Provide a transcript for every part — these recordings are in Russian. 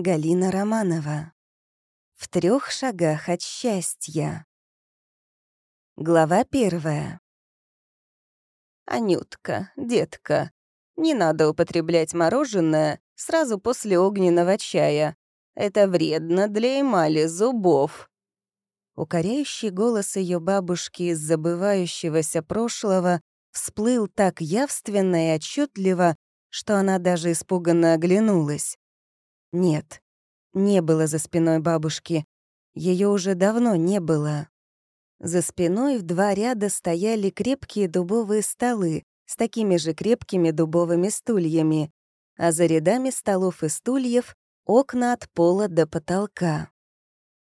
Галина Романова. В трех шагах от счастья. Глава первая. «Анютка, детка, не надо употреблять мороженое сразу после огненного чая. Это вредно для эмали зубов». Укоряющий голос ее бабушки из забывающегося прошлого всплыл так явственно и отчетливо, что она даже испуганно оглянулась. Нет, не было за спиной бабушки. Ее уже давно не было. За спиной в два ряда стояли крепкие дубовые столы с такими же крепкими дубовыми стульями, а за рядами столов и стульев — окна от пола до потолка.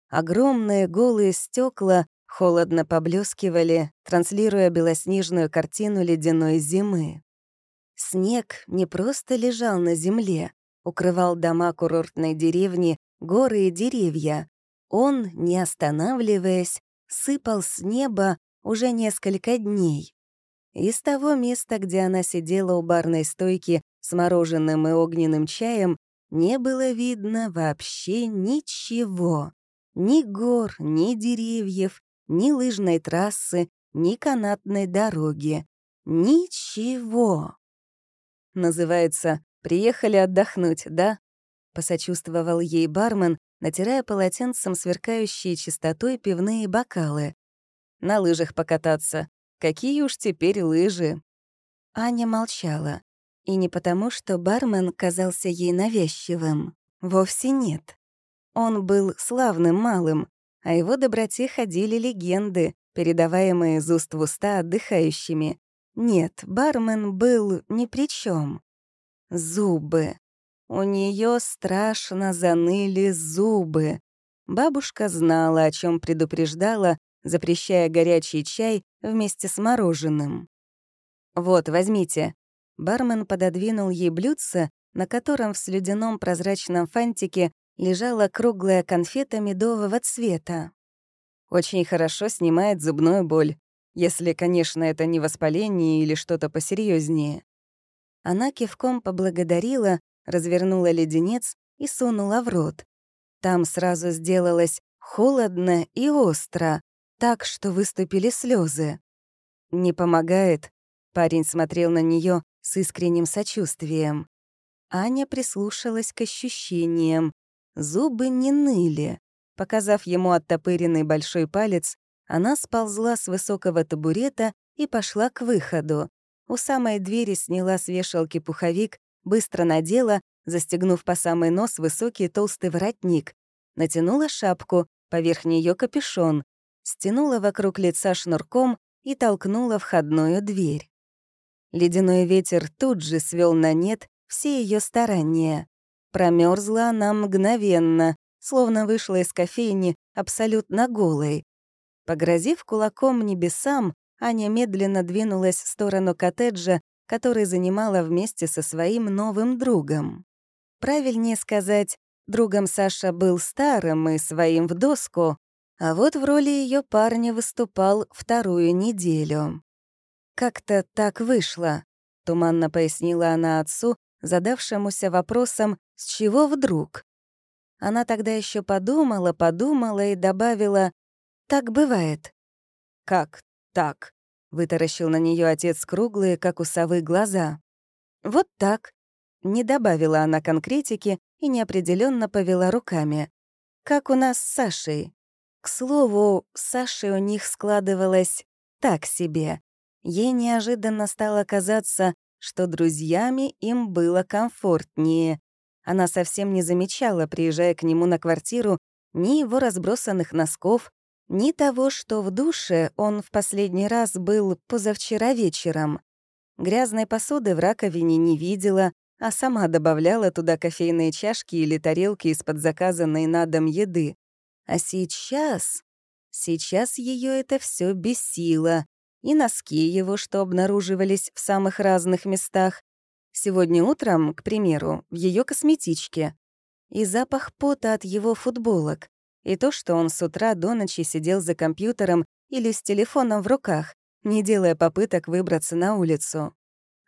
Огромные голые стекла холодно поблескивали, транслируя белоснежную картину ледяной зимы. Снег не просто лежал на земле, укрывал дома курортной деревни, горы и деревья. Он, не останавливаясь, сыпал с неба уже несколько дней. Из того места, где она сидела у барной стойки с мороженым и огненным чаем, не было видно вообще ничего. Ни гор, ни деревьев, ни лыжной трассы, ни канатной дороги. Ничего. Называется «Приехали отдохнуть, да?» — посочувствовал ей бармен, натирая полотенцем сверкающие чистотой пивные бокалы. «На лыжах покататься. Какие уж теперь лыжи!» Аня молчала. И не потому, что бармен казался ей навязчивым. Вовсе нет. Он был славным малым, о его доброте ходили легенды, передаваемые из уст в уста отдыхающими. Нет, бармен был ни при чем. Зубы. У нее страшно заныли зубы. Бабушка знала, о чем предупреждала, запрещая горячий чай вместе с мороженым. «Вот, возьмите». Бармен пододвинул ей блюдце, на котором в слюдяном прозрачном фантике лежала круглая конфета медового цвета. Очень хорошо снимает зубную боль, если, конечно, это не воспаление или что-то посерьезнее. Она кивком поблагодарила, развернула леденец и сунула в рот. Там сразу сделалось холодно и остро, так что выступили слезы. «Не помогает?» — парень смотрел на нее с искренним сочувствием. Аня прислушалась к ощущениям. Зубы не ныли. Показав ему оттопыренный большой палец, она сползла с высокого табурета и пошла к выходу. У самой двери сняла с вешалки пуховик, быстро надела, застегнув по самый нос высокий толстый воротник. Натянула шапку, поверх нее капюшон, стянула вокруг лица шнурком и толкнула входную дверь. Ледяной ветер тут же свел на нет все ее старания. Промерзла она мгновенно, словно вышла из кофейни абсолютно голой. Погрозив кулаком небесам, Аня медленно двинулась в сторону коттеджа, который занимала вместе со своим новым другом. Правильнее сказать, другом Саша был старым и своим в доску, а вот в роли ее парня выступал вторую неделю. «Как-то так вышло», — туманно пояснила она отцу, задавшемуся вопросом «с чего вдруг?». Она тогда еще подумала, подумала и добавила «так бывает». «Как так?» — вытаращил на нее отец круглые, как у совы, глаза. «Вот так». Не добавила она конкретики и неопределенно повела руками. «Как у нас с Сашей». К слову, с Сашей у них складывалось так себе. Ей неожиданно стало казаться, что друзьями им было комфортнее. Она совсем не замечала, приезжая к нему на квартиру, ни его разбросанных носков, ни того, что в душе он в последний раз был позавчера вечером. Грязной посуды в раковине не видела, а сама добавляла туда кофейные чашки или тарелки из-под заказанной на дом еды. А сейчас... Сейчас ее это все бесило. И носки его, что обнаруживались в самых разных местах. Сегодня утром, к примеру, в ее косметичке. И запах пота от его футболок. И то, что он с утра до ночи сидел за компьютером или с телефоном в руках, не делая попыток выбраться на улицу.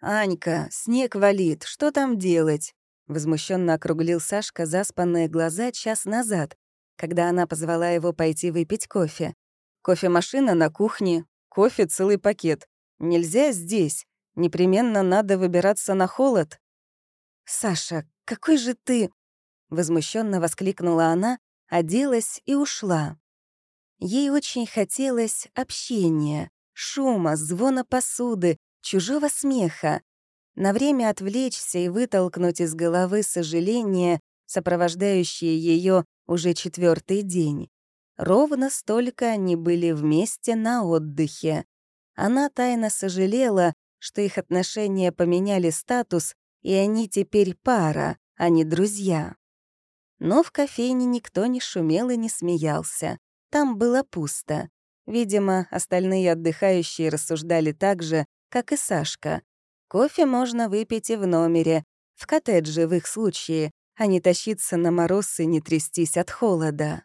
«Анька, снег валит, что там делать?» возмущенно округлил Сашка заспанные глаза час назад, когда она позвала его пойти выпить кофе. «Кофемашина на кухне, кофе целый пакет. Нельзя здесь. Непременно надо выбираться на холод». «Саша, какой же ты...» Возмущенно воскликнула она, оделась и ушла. Ей очень хотелось общения, шума, звона посуды, чужого смеха. На время отвлечься и вытолкнуть из головы сожаления, сопровождающие ее уже четвертый день. Ровно столько они были вместе на отдыхе. Она тайно сожалела, что их отношения поменяли статус, и они теперь пара, а не друзья. Но в кофейне никто не шумел и не смеялся. Там было пусто. Видимо, остальные отдыхающие рассуждали так же, как и Сашка. Кофе можно выпить и в номере, в коттедже в их случае, а не тащиться на мороз и не трястись от холода.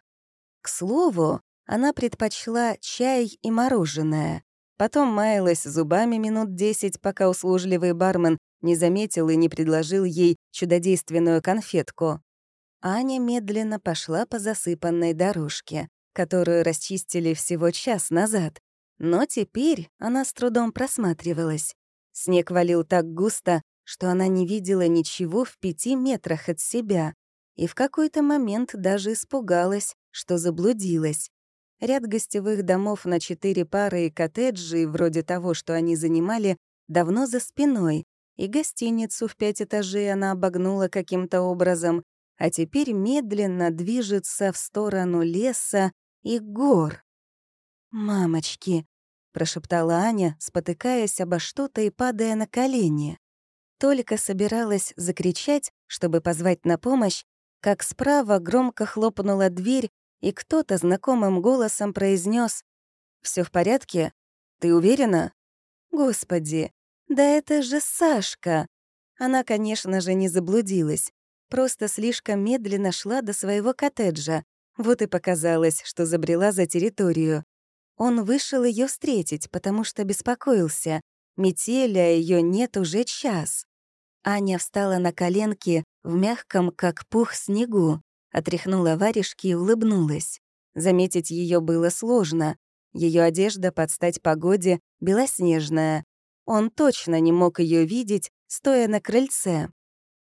К слову, она предпочла чай и мороженое. Потом маялась зубами минут десять, пока услужливый бармен не заметил и не предложил ей чудодейственную конфетку. Аня медленно пошла по засыпанной дорожке, которую расчистили всего час назад. Но теперь она с трудом просматривалась. Снег валил так густо, что она не видела ничего в пяти метрах от себя, и в какой-то момент даже испугалась, что заблудилась. Ряд гостевых домов на четыре пары и коттеджи, вроде того, что они занимали, давно за спиной, и гостиницу в пять этажей она обогнула каким-то образом, а теперь медленно движется в сторону леса и гор. «Мамочки!» — прошептала Аня, спотыкаясь обо что-то и падая на колени. Только собиралась закричать, чтобы позвать на помощь, как справа громко хлопнула дверь, и кто-то знакомым голосом произнес: "Все в порядке? Ты уверена?» «Господи, да это же Сашка!» Она, конечно же, не заблудилась. Просто слишком медленно шла до своего коттеджа. Вот и показалось, что забрела за территорию. Он вышел ее встретить, потому что беспокоился. Метели, а ее нет уже час. Аня встала на коленки в мягком, как пух, снегу, отряхнула варежки и улыбнулась. Заметить ее было сложно. Ее одежда под стать погоде белоснежная. Он точно не мог ее видеть, стоя на крыльце.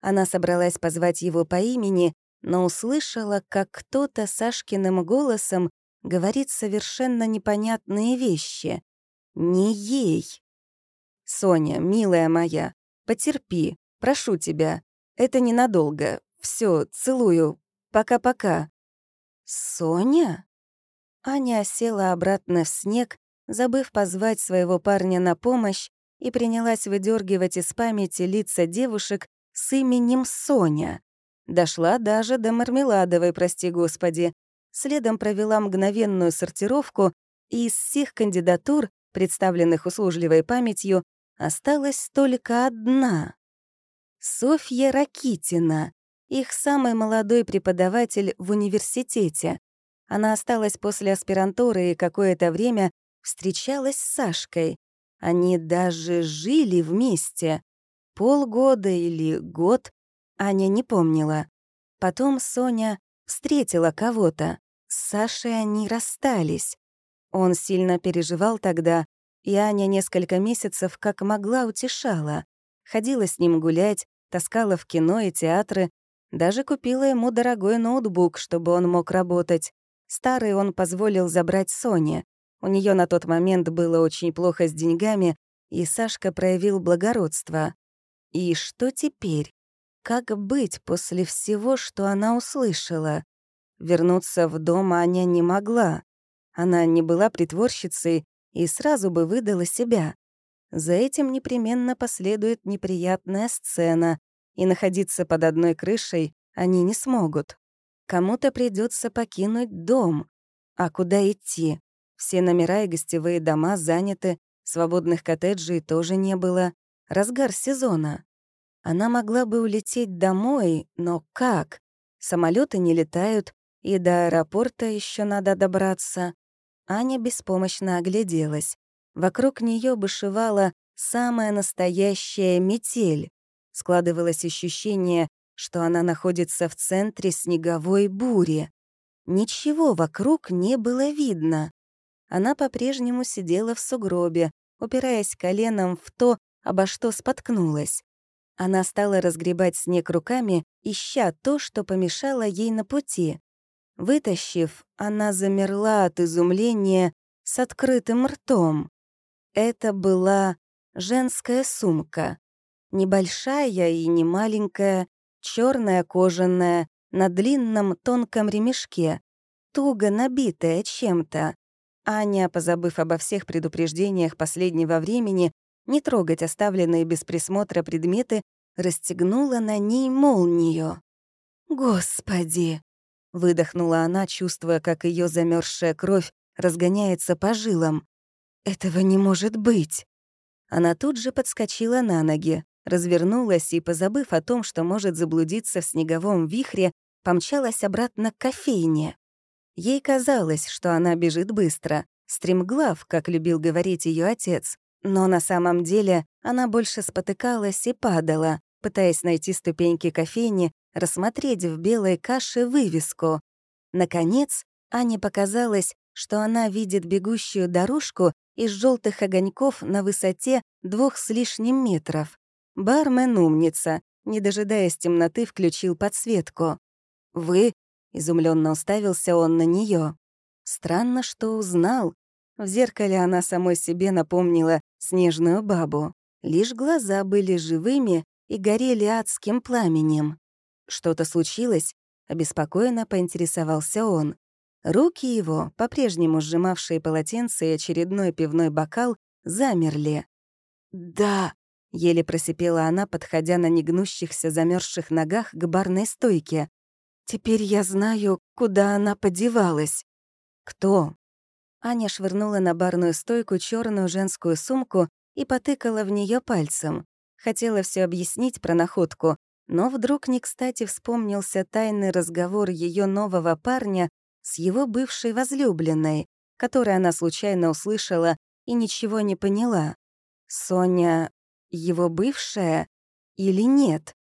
Она собралась позвать его по имени, но услышала, как кто-то Сашкиным голосом говорит совершенно непонятные вещи. Не ей. «Соня, милая моя, потерпи, прошу тебя. Это ненадолго. Все, целую. Пока-пока». «Соня?» Аня села обратно в снег, забыв позвать своего парня на помощь, и принялась выдергивать из памяти лица девушек, с именем Соня. Дошла даже до Мармеладовой, прости господи. Следом провела мгновенную сортировку, и из всех кандидатур, представленных услужливой памятью, осталась только одна. Софья Ракитина, их самый молодой преподаватель в университете. Она осталась после аспирантуры и какое-то время встречалась с Сашкой. Они даже жили вместе. Полгода или год, Аня не помнила. Потом Соня встретила кого-то. С Сашей они расстались. Он сильно переживал тогда, и Аня несколько месяцев как могла утешала. Ходила с ним гулять, таскала в кино и театры, даже купила ему дорогой ноутбук, чтобы он мог работать. Старый он позволил забрать Соне. У нее на тот момент было очень плохо с деньгами, и Сашка проявил благородство. И что теперь? Как быть после всего, что она услышала? Вернуться в дом Аня не могла. Она не была притворщицей и сразу бы выдала себя. За этим непременно последует неприятная сцена, и находиться под одной крышей они не смогут. Кому-то придется покинуть дом. А куда идти? Все номера и гостевые дома заняты, свободных коттеджей тоже не было. Разгар сезона. Она могла бы улететь домой, но как? Самолеты не летают, и до аэропорта еще надо добраться. Аня беспомощно огляделась. Вокруг нее бушевала самая настоящая метель. Складывалось ощущение, что она находится в центре снеговой бури. Ничего вокруг не было видно. Она по-прежнему сидела в сугробе, упираясь коленом в то, обо что споткнулась. Она стала разгребать снег руками, ища то, что помешало ей на пути. Вытащив, она замерла от изумления с открытым ртом. Это была женская сумка. Небольшая и не маленькая, черная кожаная, на длинном тонком ремешке, туго набитая чем-то. Аня, позабыв обо всех предупреждениях последнего времени, не трогать оставленные без присмотра предметы, расстегнула на ней молнию. «Господи!» — выдохнула она, чувствуя, как ее замерзшая кровь разгоняется по жилам. «Этого не может быть!» Она тут же подскочила на ноги, развернулась и, позабыв о том, что может заблудиться в снеговом вихре, помчалась обратно к кофейне. Ей казалось, что она бежит быстро, стремглав, как любил говорить ее отец, но на самом деле она больше спотыкалась и падала, пытаясь найти ступеньки кофейни, рассмотреть в белой каше вывеску. Наконец, Ане показалось, что она видит бегущую дорожку из желтых огоньков на высоте двух с лишним метров. Бармен умница, не дожидаясь темноты, включил подсветку. «Вы?» — изумленно уставился он на нее. Странно, что узнал. В зеркале она самой себе напомнила снежную бабу. Лишь глаза были живыми и горели адским пламенем. «Что-то случилось?» — обеспокоенно поинтересовался он. Руки его, по-прежнему сжимавшие полотенце и очередной пивной бокал, замерли. «Да», — еле просипела она, подходя на негнущихся замерзших ногах к барной стойке. «Теперь я знаю, куда она подевалась». «Кто?» Аня швырнула на барную стойку черную женскую сумку и потыкала в нее пальцем. Хотела все объяснить про находку, но вдруг не кстати вспомнился тайный разговор ее нового парня с его бывшей возлюбленной, который она случайно услышала и ничего не поняла. Соня — его бывшая или нет?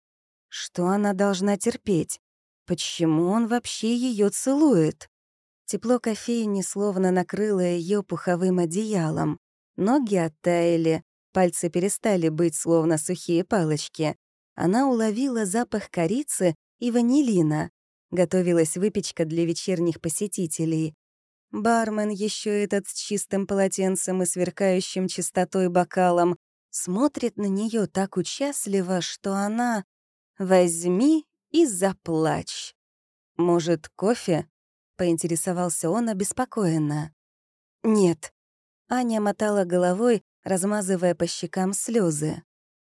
Что она должна терпеть? Почему он вообще ее целует? Тепло кофейни словно накрыло ее пуховым одеялом. Ноги оттаяли, пальцы перестали быть словно сухие палочки. Она уловила запах корицы и ванилина. Готовилась выпечка для вечерних посетителей. Бармен, еще этот с чистым полотенцем и сверкающим чистотой бокалом, смотрит на нее так участливо, что она «возьми и заплачь». «Может, кофе?» — поинтересовался он обеспокоенно. «Нет». Аня мотала головой, размазывая по щекам слезы.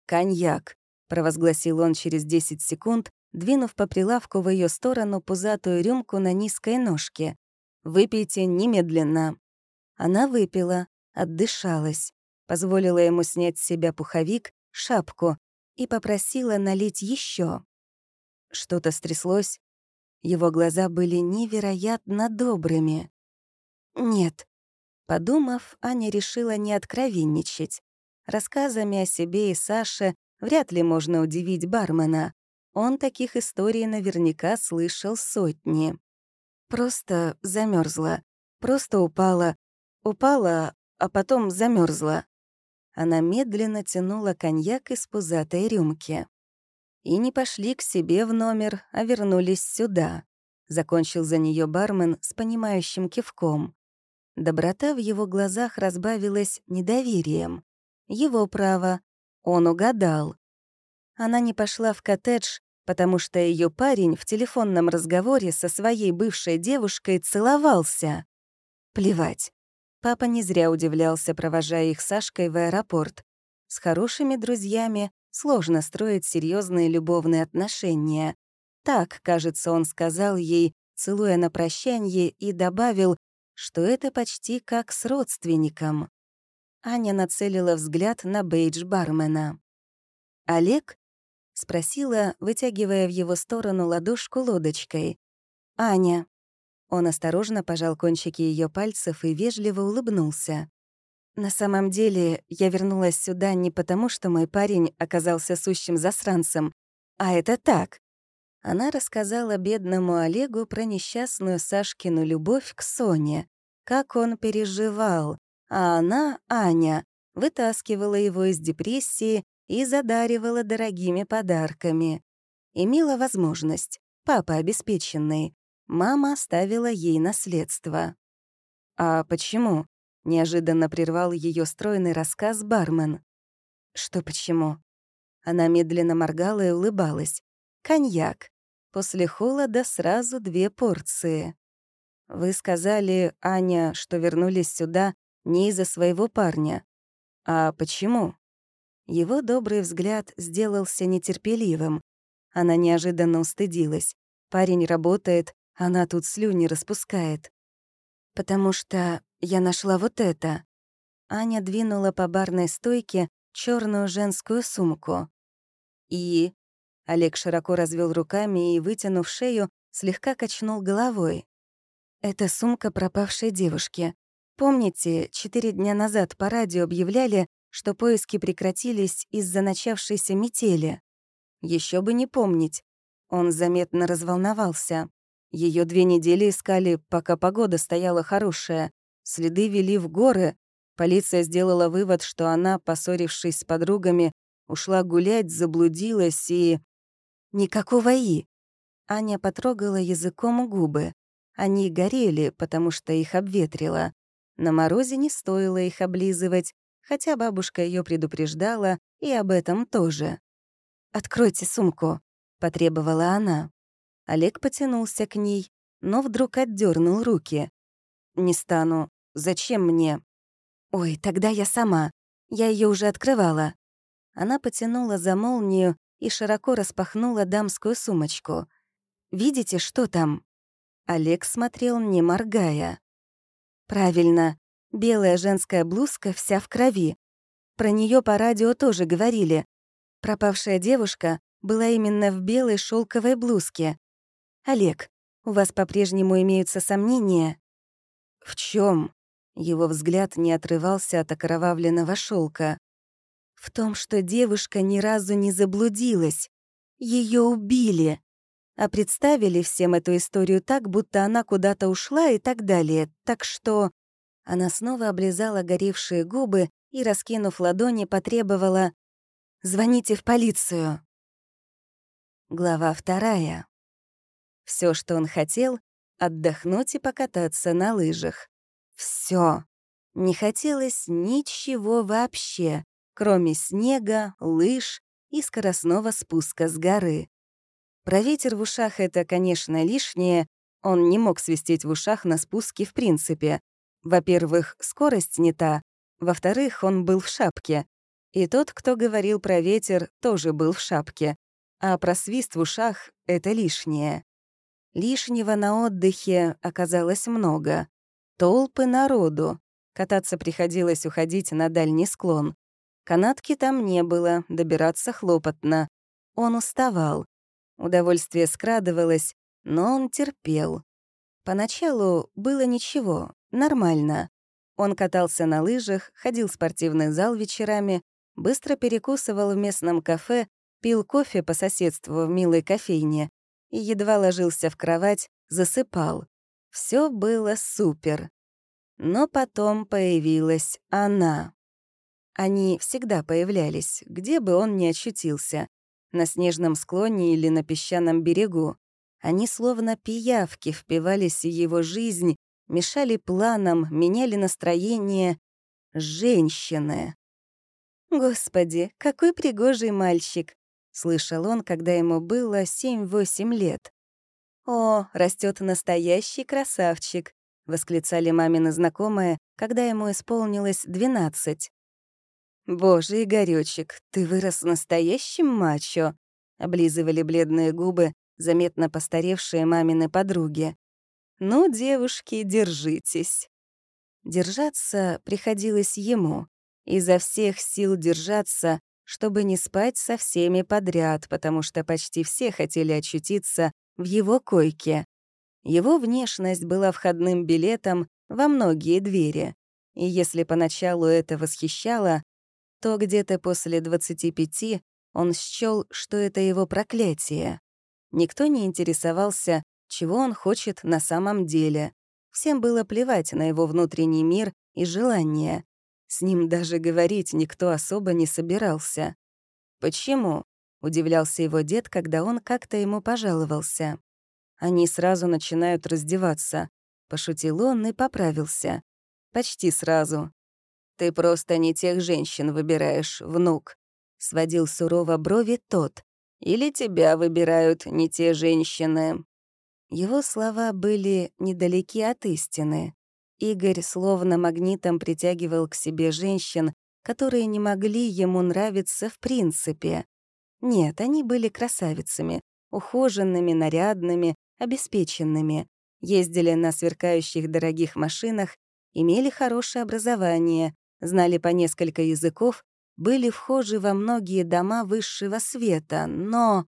«Коньяк», — провозгласил он через 10 секунд, двинув по прилавку в ее сторону пузатую рюмку на низкой ножке. «Выпейте немедленно». Она выпила, отдышалась, позволила ему снять с себя пуховик, шапку и попросила налить еще. Что-то стряслось. Его глаза были невероятно добрыми. «Нет». Подумав, Аня решила не откровенничать. Рассказами о себе и Саше вряд ли можно удивить бармена. Он таких историй наверняка слышал сотни. Просто замерзла, просто упала, упала, а потом замерзла. Она медленно тянула коньяк из пузатой рюмки. И не пошли к себе в номер, а вернулись сюда. Закончил за нее бармен с понимающим кивком. Доброта в его глазах разбавилась недоверием. Его право. Он угадал. Она не пошла в коттедж, потому что ее парень в телефонном разговоре со своей бывшей девушкой целовался. Плевать. Папа не зря удивлялся, провожая их Сашкой в аэропорт. С хорошими друзьями сложно строить серьезные любовные отношения. Так, кажется, он сказал ей, целуя на прощанье, и добавил, что это почти как с родственником. Аня нацелила взгляд на бейдж бармена. Олег — спросила, вытягивая в его сторону ладошку лодочкой. «Аня». Он осторожно пожал кончики ее пальцев и вежливо улыбнулся. «На самом деле, я вернулась сюда не потому, что мой парень оказался сущим засранцем, а это так. Она рассказала бедному Олегу про несчастную Сашкину любовь к Соне, как он переживал, а она, Аня, вытаскивала его из депрессии и задаривала дорогими подарками. Имела возможность, папа обеспеченный, мама оставила ей наследство. «А почему?» — неожиданно прервал ее стройный рассказ бармен. «Что почему?» Она медленно моргала и улыбалась. «Коньяк. После холода сразу две порции. Вы сказали, Аня, что вернулись сюда не из-за своего парня. А почему?» Его добрый взгляд сделался нетерпеливым. Она неожиданно устыдилась. Парень работает, она тут слюни распускает. «Потому что я нашла вот это». Аня двинула по барной стойке черную женскую сумку. «И...» Олег широко развел руками и, вытянув шею, слегка качнул головой. «Это сумка пропавшей девушки. Помните, четыре дня назад по радио объявляли, что поиски прекратились из-за начавшейся метели? Еще бы не помнить. Он заметно разволновался. Ее две недели искали, пока погода стояла хорошая. Следы вели в горы. Полиция сделала вывод, что она, поссорившись с подругами, ушла гулять, заблудилась и... Никакого «и». Аня потрогала языком губы. Они горели, потому что их обветрило. На морозе не стоило их облизывать, хотя бабушка ее предупреждала и об этом тоже. «Откройте сумку», — потребовала она. Олег потянулся к ней, но вдруг отдернул руки. «Не стану. Зачем мне?» «Ой, тогда я сама. Я ее уже открывала». Она потянула за молнию и широко распахнула дамскую сумочку. «Видите, что там?» Олег смотрел, не моргая. «Правильно. Белая женская блузка вся в крови. Про нее по радио тоже говорили. Пропавшая девушка была именно в белой шелковой блузке. «Олег, у вас по-прежнему имеются сомнения?» «В чем? Его взгляд не отрывался от окровавленного шелка. «В том, что девушка ни разу не заблудилась. Ее убили. А представили всем эту историю так, будто она куда-то ушла и так далее. Так что...» Она снова облизала горевшие губы и, раскинув ладони, потребовала «Звоните в полицию». Глава вторая. Все, что он хотел — отдохнуть и покататься на лыжах. Все. Не хотелось ничего вообще, кроме снега, лыж и скоростного спуска с горы. Про ветер в ушах — это, конечно, лишнее. Он не мог свистеть в ушах на спуске в принципе. Во-первых, скорость не та. Во-вторых, он был в шапке. И тот, кто говорил про ветер, тоже был в шапке. А про свист в ушах — это лишнее. Лишнего на отдыхе оказалось много. Толпы народу. Кататься приходилось уходить на дальний склон. Канатки там не было, добираться хлопотно. Он уставал. Удовольствие скрадывалось, но он терпел. Поначалу было ничего, нормально. Он катался на лыжах, ходил в спортивный зал вечерами, быстро перекусывал в местном кафе, пил кофе по соседству в милой кофейне, и едва ложился в кровать, засыпал. Все было супер. Но потом появилась она. Они всегда появлялись, где бы он ни очутился. На снежном склоне или на песчаном берегу. Они словно пиявки впивались в его жизнь, мешали планам, меняли настроение. Женщины. «Господи, какой пригожий мальчик!» слышал он, когда ему было 7-8 лет. «О, растет настоящий красавчик!» — восклицали мамины знакомые, когда ему исполнилось 12. «Боже, Игорёчек, ты вырос настоящим мачо!» — облизывали бледные губы, заметно постаревшие мамины подруги. «Ну, девушки, держитесь!» Держаться приходилось ему. Изо всех сил держаться, чтобы не спать со всеми подряд, потому что почти все хотели очутиться в его койке. Его внешность была входным билетом во многие двери. И если поначалу это восхищало, то где-то после 25 он счёл, что это его проклятие. Никто не интересовался, чего он хочет на самом деле. Всем было плевать на его внутренний мир и желания. С ним даже говорить никто особо не собирался. «Почему?» — удивлялся его дед, когда он как-то ему пожаловался. «Они сразу начинают раздеваться», — пошутил он и поправился. «Почти сразу. Ты просто не тех женщин выбираешь, внук», — сводил сурово брови тот. «Или тебя выбирают не те женщины». Его слова были недалеки от истины. Игорь словно магнитом притягивал к себе женщин, которые не могли ему нравиться в принципе. Нет, они были красавицами, ухоженными, нарядными, обеспеченными, ездили на сверкающих дорогих машинах, имели хорошее образование, знали по несколько языков, были вхожи во многие дома высшего света, но...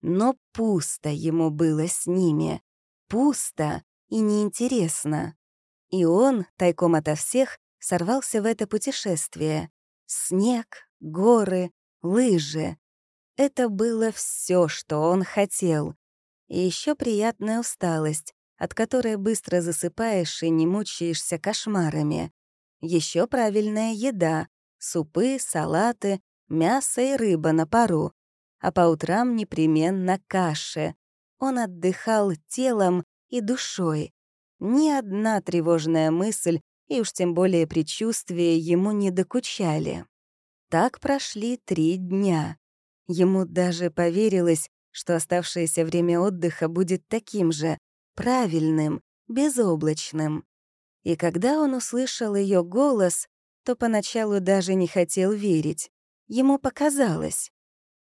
Но пусто ему было с ними. Пусто и неинтересно. И он, тайком ото всех, сорвался в это путешествие. Снег, горы, лыжи. Это было все, что он хотел. И еще приятная усталость, от которой быстро засыпаешь и не мучаешься кошмарами. Еще правильная еда — супы, салаты, мясо и рыба на пару. А по утрам непременно каши. Он отдыхал телом и душой. Ни одна тревожная мысль и уж тем более предчувствия ему не докучали. Так прошли три дня. Ему даже поверилось, что оставшееся время отдыха будет таким же, правильным, безоблачным. И когда он услышал ее голос, то поначалу даже не хотел верить. Ему показалось.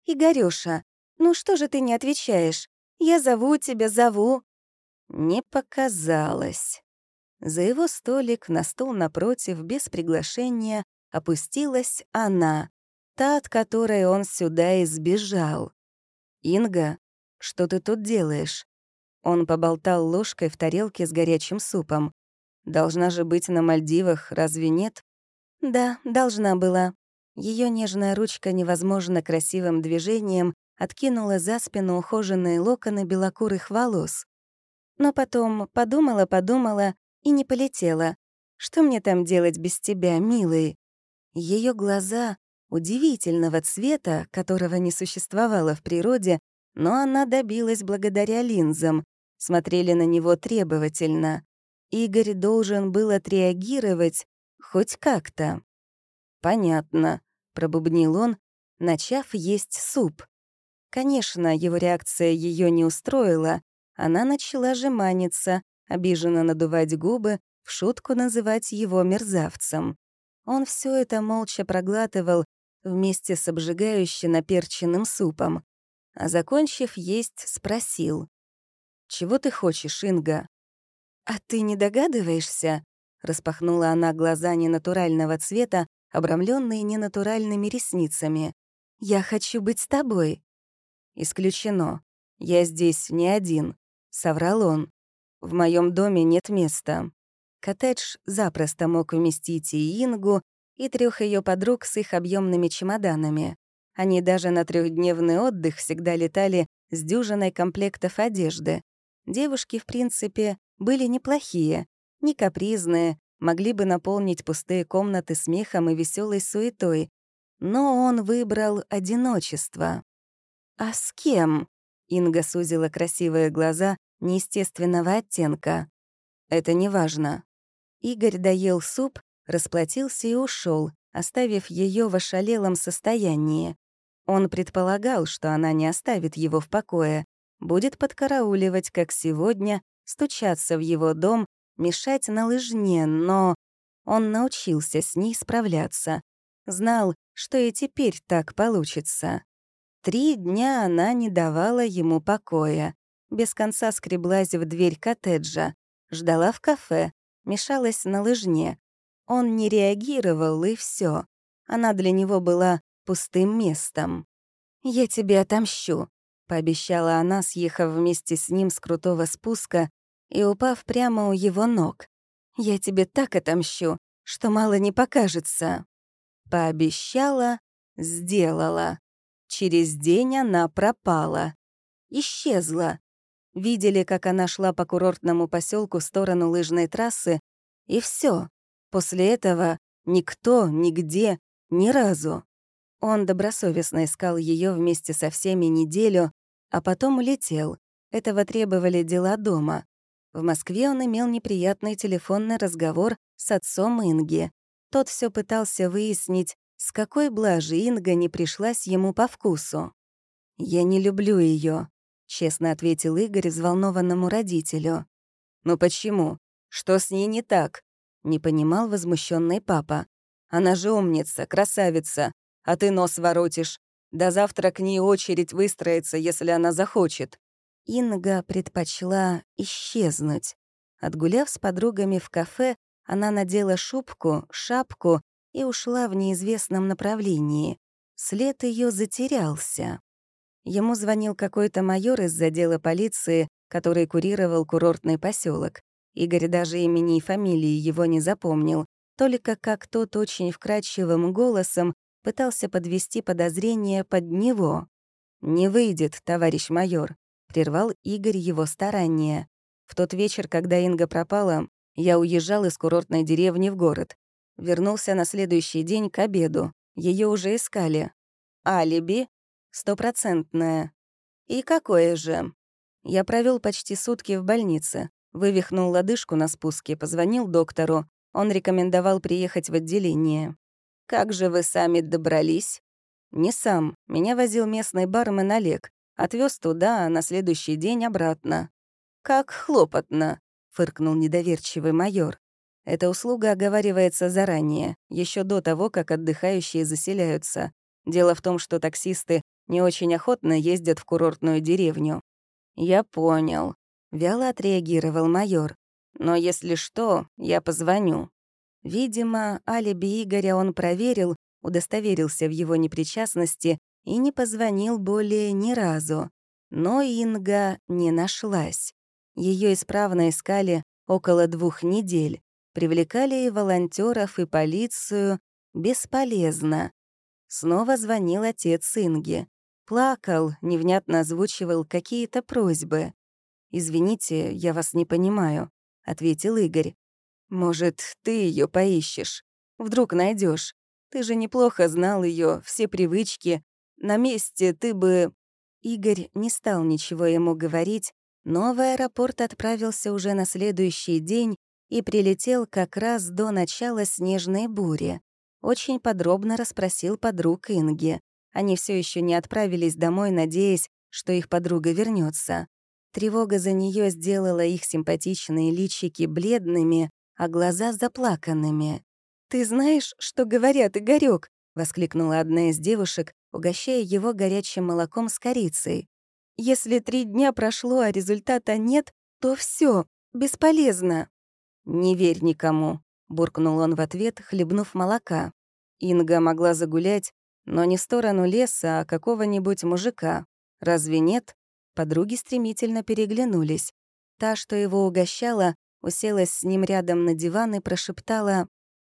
«Игорёша, ну что же ты не отвечаешь? Я зову тебя, зову». Не показалось. За его столик на стол напротив, без приглашения, опустилась она, та, от которой он сюда избежал. «Инга, что ты тут делаешь?» Он поболтал ложкой в тарелке с горячим супом. «Должна же быть на Мальдивах, разве нет?» «Да, должна была». Ее нежная ручка невозможно красивым движением откинула за спину ухоженные локоны белокурых волос. Но потом подумала-подумала и не полетела. Что мне там делать без тебя, милый? Ее глаза удивительного цвета, которого не существовало в природе, но она добилась благодаря линзам, смотрели на него требовательно. Игорь должен был отреагировать хоть как-то. «Понятно», — пробубнил он, начав есть суп. Конечно, его реакция ее не устроила, она начала жеманиться, обиженно надувать губы, в шутку называть его мерзавцем. Он все это молча проглатывал вместе с обжигающе наперченным супом. А закончив есть, спросил. «Чего ты хочешь, Инга?» «А ты не догадываешься?» Распахнула она глаза ненатурального цвета, обрамленные ненатуральными ресницами. «Я хочу быть с тобой». «Исключено. Я здесь не один. — соврал он. «В моем доме нет места». Коттедж запросто мог вместить и Ингу, и трех ее подруг с их объемными чемоданами. Они даже на трехдневный отдых всегда летали с дюжиной комплектов одежды. Девушки, в принципе, были неплохие, не капризные, могли бы наполнить пустые комнаты смехом и веселой суетой. Но он выбрал одиночество. «А с кем?» Инга сузила красивые глаза неестественного оттенка. «Это не важно». Игорь доел суп, расплатился и ушел, оставив ее в ошалелом состоянии. Он предполагал, что она не оставит его в покое, будет подкарауливать, как сегодня, стучаться в его дом, мешать на лыжне, но он научился с ней справляться. Знал, что и теперь так получится. Три дня она не давала ему покоя. Без конца скреблась в дверь коттеджа, ждала в кафе, мешалась на лыжне. Он не реагировал, и все. Она для него была пустым местом. «Я тебе отомщу», — пообещала она, съехав вместе с ним с крутого спуска и упав прямо у его ног. «Я тебе так отомщу, что мало не покажется». Пообещала, сделала. Через день она пропала. исчезла. Видели, как она шла по курортному поселку в сторону лыжной трассы, и все. После этого никто, нигде, ни разу. Он добросовестно искал ее вместе со всеми неделю, а потом улетел. Этого требовали дела дома. В Москве он имел неприятный телефонный разговор с отцом Инги. Тот все пытался выяснить, с какой блажи Инга не пришлась ему по вкусу. «Я не люблю ее, честно ответил Игорь взволнованному родителю. «Ну почему? Что с ней не так?» — не понимал возмущенный папа. «Она же умница, красавица, а ты нос воротишь. До завтра к ней очередь выстроится, если она захочет». Инга предпочла исчезнуть. Отгуляв с подругами в кафе, она надела шубку, шапку и ушла в неизвестном направлении. След ее затерялся. Ему звонил какой-то майор из отдела полиции, который курировал курортный поселок. Игорь даже имени и фамилии его не запомнил, только как тот очень вкрадчивым голосом пытался подвести подозрение под него. «Не выйдет, товарищ майор», — прервал Игорь его старания. В тот вечер, когда Инга пропала, я уезжал из курортной деревни в город. Вернулся на следующий день к обеду. Ее уже искали. Алиби Стопроцентное. И какое же? Я провел почти сутки в больнице. Вывихнул лодыжку на спуске, позвонил доктору. Он рекомендовал приехать в отделение. «Как же вы сами добрались?» «Не сам. Меня возил местный бармен Олег. Отвез туда, а на следующий день обратно». «Как хлопотно», — фыркнул недоверчивый майор. Эта услуга оговаривается заранее, еще до того, как отдыхающие заселяются. Дело в том, что таксисты не очень охотно ездят в курортную деревню. Я понял. Вяло отреагировал майор. Но если что, я позвоню. Видимо, алиби Игоря он проверил, удостоверился в его непричастности и не позвонил более ни разу. Но Инга не нашлась. Ее исправно искали около двух недель. Привлекали и волонтеров, и полицию. Бесполезно. Снова звонил отец Инги. Плакал, невнятно озвучивал какие-то просьбы. «Извините, я вас не понимаю», — ответил Игорь. «Может, ты ее поищешь? Вдруг найдешь. Ты же неплохо знал ее, все привычки. На месте ты бы...» Игорь не стал ничего ему говорить, но в аэропорт отправился уже на следующий день и прилетел как раз до начала снежной бури. Очень подробно расспросил подруг Инги. Они все еще не отправились домой, надеясь, что их подруга вернется. Тревога за нее сделала их симпатичные личики бледными, а глаза заплаканными. «Ты знаешь, что говорят, Игорёк?» — воскликнула одна из девушек, угощая его горячим молоком с корицей. «Если три дня прошло, а результата нет, то все бесполезно». «Не верь никому», — буркнул он в ответ, хлебнув молока. Инга могла загулять, но не в сторону леса, а какого-нибудь мужика. Разве нет? Подруги стремительно переглянулись. Та, что его угощала, уселась с ним рядом на диван и прошептала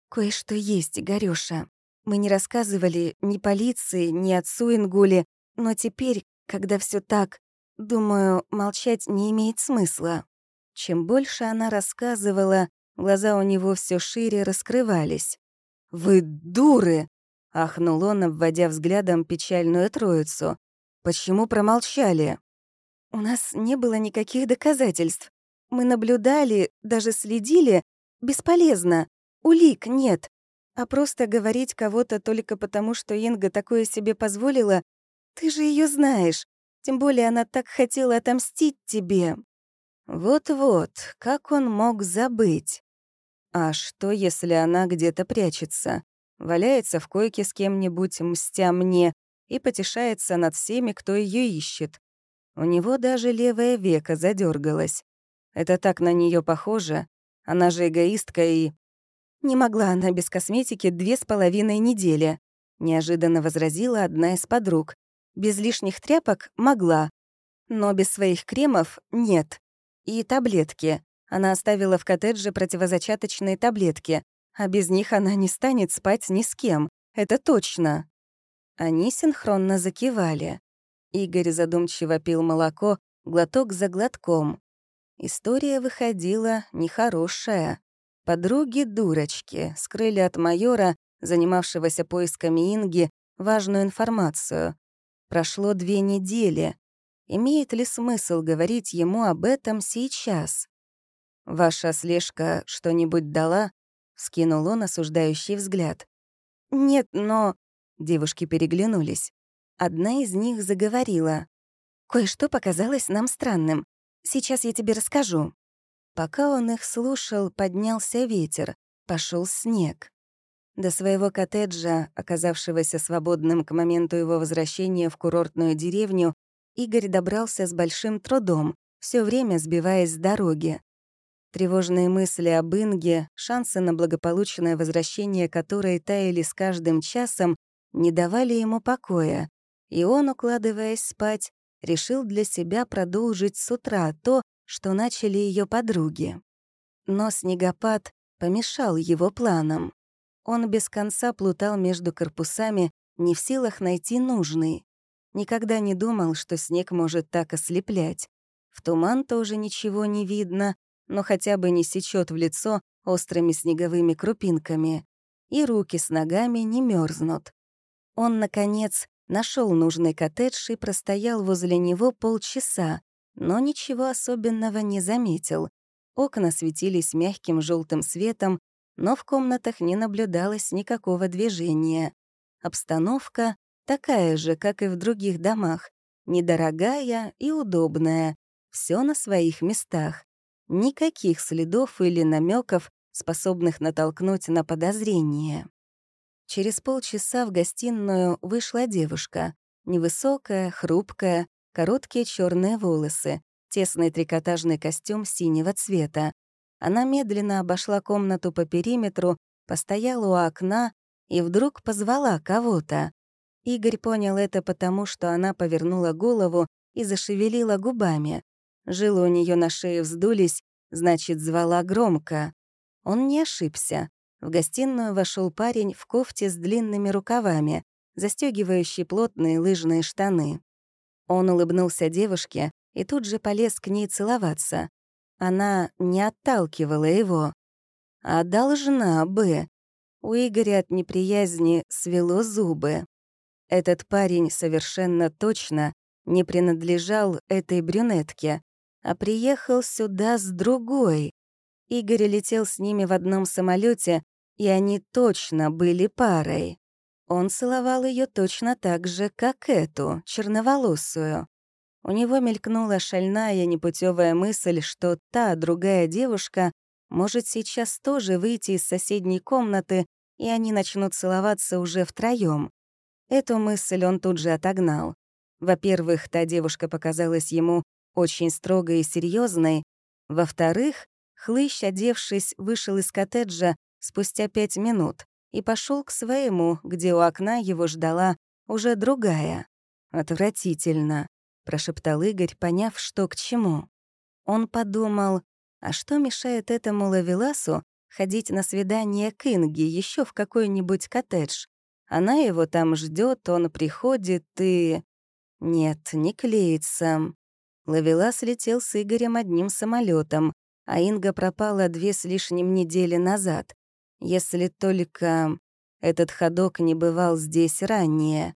«Кое-что есть, Игорёша. Мы не рассказывали ни полиции, ни отцу Ингули, но теперь, когда все так, думаю, молчать не имеет смысла». Чем больше она рассказывала, глаза у него все шире раскрывались. «Вы дуры!» — ахнул он, обводя взглядом печальную троицу. «Почему промолчали?» «У нас не было никаких доказательств. Мы наблюдали, даже следили. Бесполезно. Улик нет. А просто говорить кого-то только потому, что Инга такое себе позволила, ты же ее знаешь. Тем более она так хотела отомстить тебе». Вот-вот, как он мог забыть? А что, если она где-то прячется? валяется в койке с кем-нибудь, мстя мне, и потешается над всеми, кто ее ищет. У него даже левое веко задергалось. Это так на нее похоже. Она же эгоистка и... Не могла она без косметики две с половиной недели. Неожиданно возразила одна из подруг. Без лишних тряпок могла. Но без своих кремов нет. И таблетки. Она оставила в коттедже противозачаточные таблетки а без них она не станет спать ни с кем, это точно. Они синхронно закивали. Игорь задумчиво пил молоко, глоток за глотком. История выходила нехорошая. Подруги-дурочки скрыли от майора, занимавшегося поисками Инги, важную информацию. Прошло две недели. Имеет ли смысл говорить ему об этом сейчас? «Ваша слежка что-нибудь дала?» — скинул он осуждающий взгляд. «Нет, но...» — девушки переглянулись. Одна из них заговорила. «Кое-что показалось нам странным. Сейчас я тебе расскажу». Пока он их слушал, поднялся ветер, пошел снег. До своего коттеджа, оказавшегося свободным к моменту его возвращения в курортную деревню, Игорь добрался с большим трудом, все время сбиваясь с дороги. Тревожные мысли об Инге, шансы на благополучное возвращение которой таяли с каждым часом, не давали ему покоя, и он, укладываясь спать, решил для себя продолжить с утра то, что начали ее подруги. Но снегопад помешал его планам. Он без конца плутал между корпусами, не в силах найти нужный. Никогда не думал, что снег может так ослеплять. В туман тоже ничего не видно, но хотя бы не сечет в лицо острыми снеговыми крупинками, и руки с ногами не мерзнут. Он, наконец, нашел нужный коттедж и простоял возле него полчаса, но ничего особенного не заметил. Окна светились мягким желтым светом, но в комнатах не наблюдалось никакого движения. Обстановка такая же, как и в других домах, недорогая и удобная, все на своих местах. Никаких следов или намеков, способных натолкнуть на подозрение. Через полчаса в гостиную вышла девушка. Невысокая, хрупкая, короткие черные волосы, тесный трикотажный костюм синего цвета. Она медленно обошла комнату по периметру, постояла у окна и вдруг позвала кого-то. Игорь понял это потому, что она повернула голову и зашевелила губами. Жилы у нее на шее вздулись, значит, звала громко. Он не ошибся. В гостиную вошел парень в кофте с длинными рукавами, застегивающий плотные лыжные штаны. Он улыбнулся девушке и тут же полез к ней целоваться. Она не отталкивала его. А должна бы. У Игоря от неприязни свело зубы. Этот парень совершенно точно не принадлежал этой брюнетке, а приехал сюда с другой. Игорь летел с ними в одном самолете, и они точно были парой. Он целовал ее точно так же, как эту, черноволосую. У него мелькнула шальная непутевая мысль, что та другая девушка может сейчас тоже выйти из соседней комнаты, и они начнут целоваться уже втроем. Эту мысль он тут же отогнал. Во-первых, та девушка показалась ему очень строгой и серьезной. Во-вторых, хлыщ, одевшись, вышел из коттеджа спустя пять минут и пошел к своему, где у окна его ждала уже другая. «Отвратительно», — прошептал Игорь, поняв, что к чему. Он подумал, а что мешает этому Лавеласу ходить на свидание к Инге еще в какой-нибудь коттедж? Она его там ждет, он приходит и... Нет, не клеится. Лавелас летел с Игорем одним самолетом, а Инга пропала две с лишним недели назад. Если только этот ходок не бывал здесь ранее.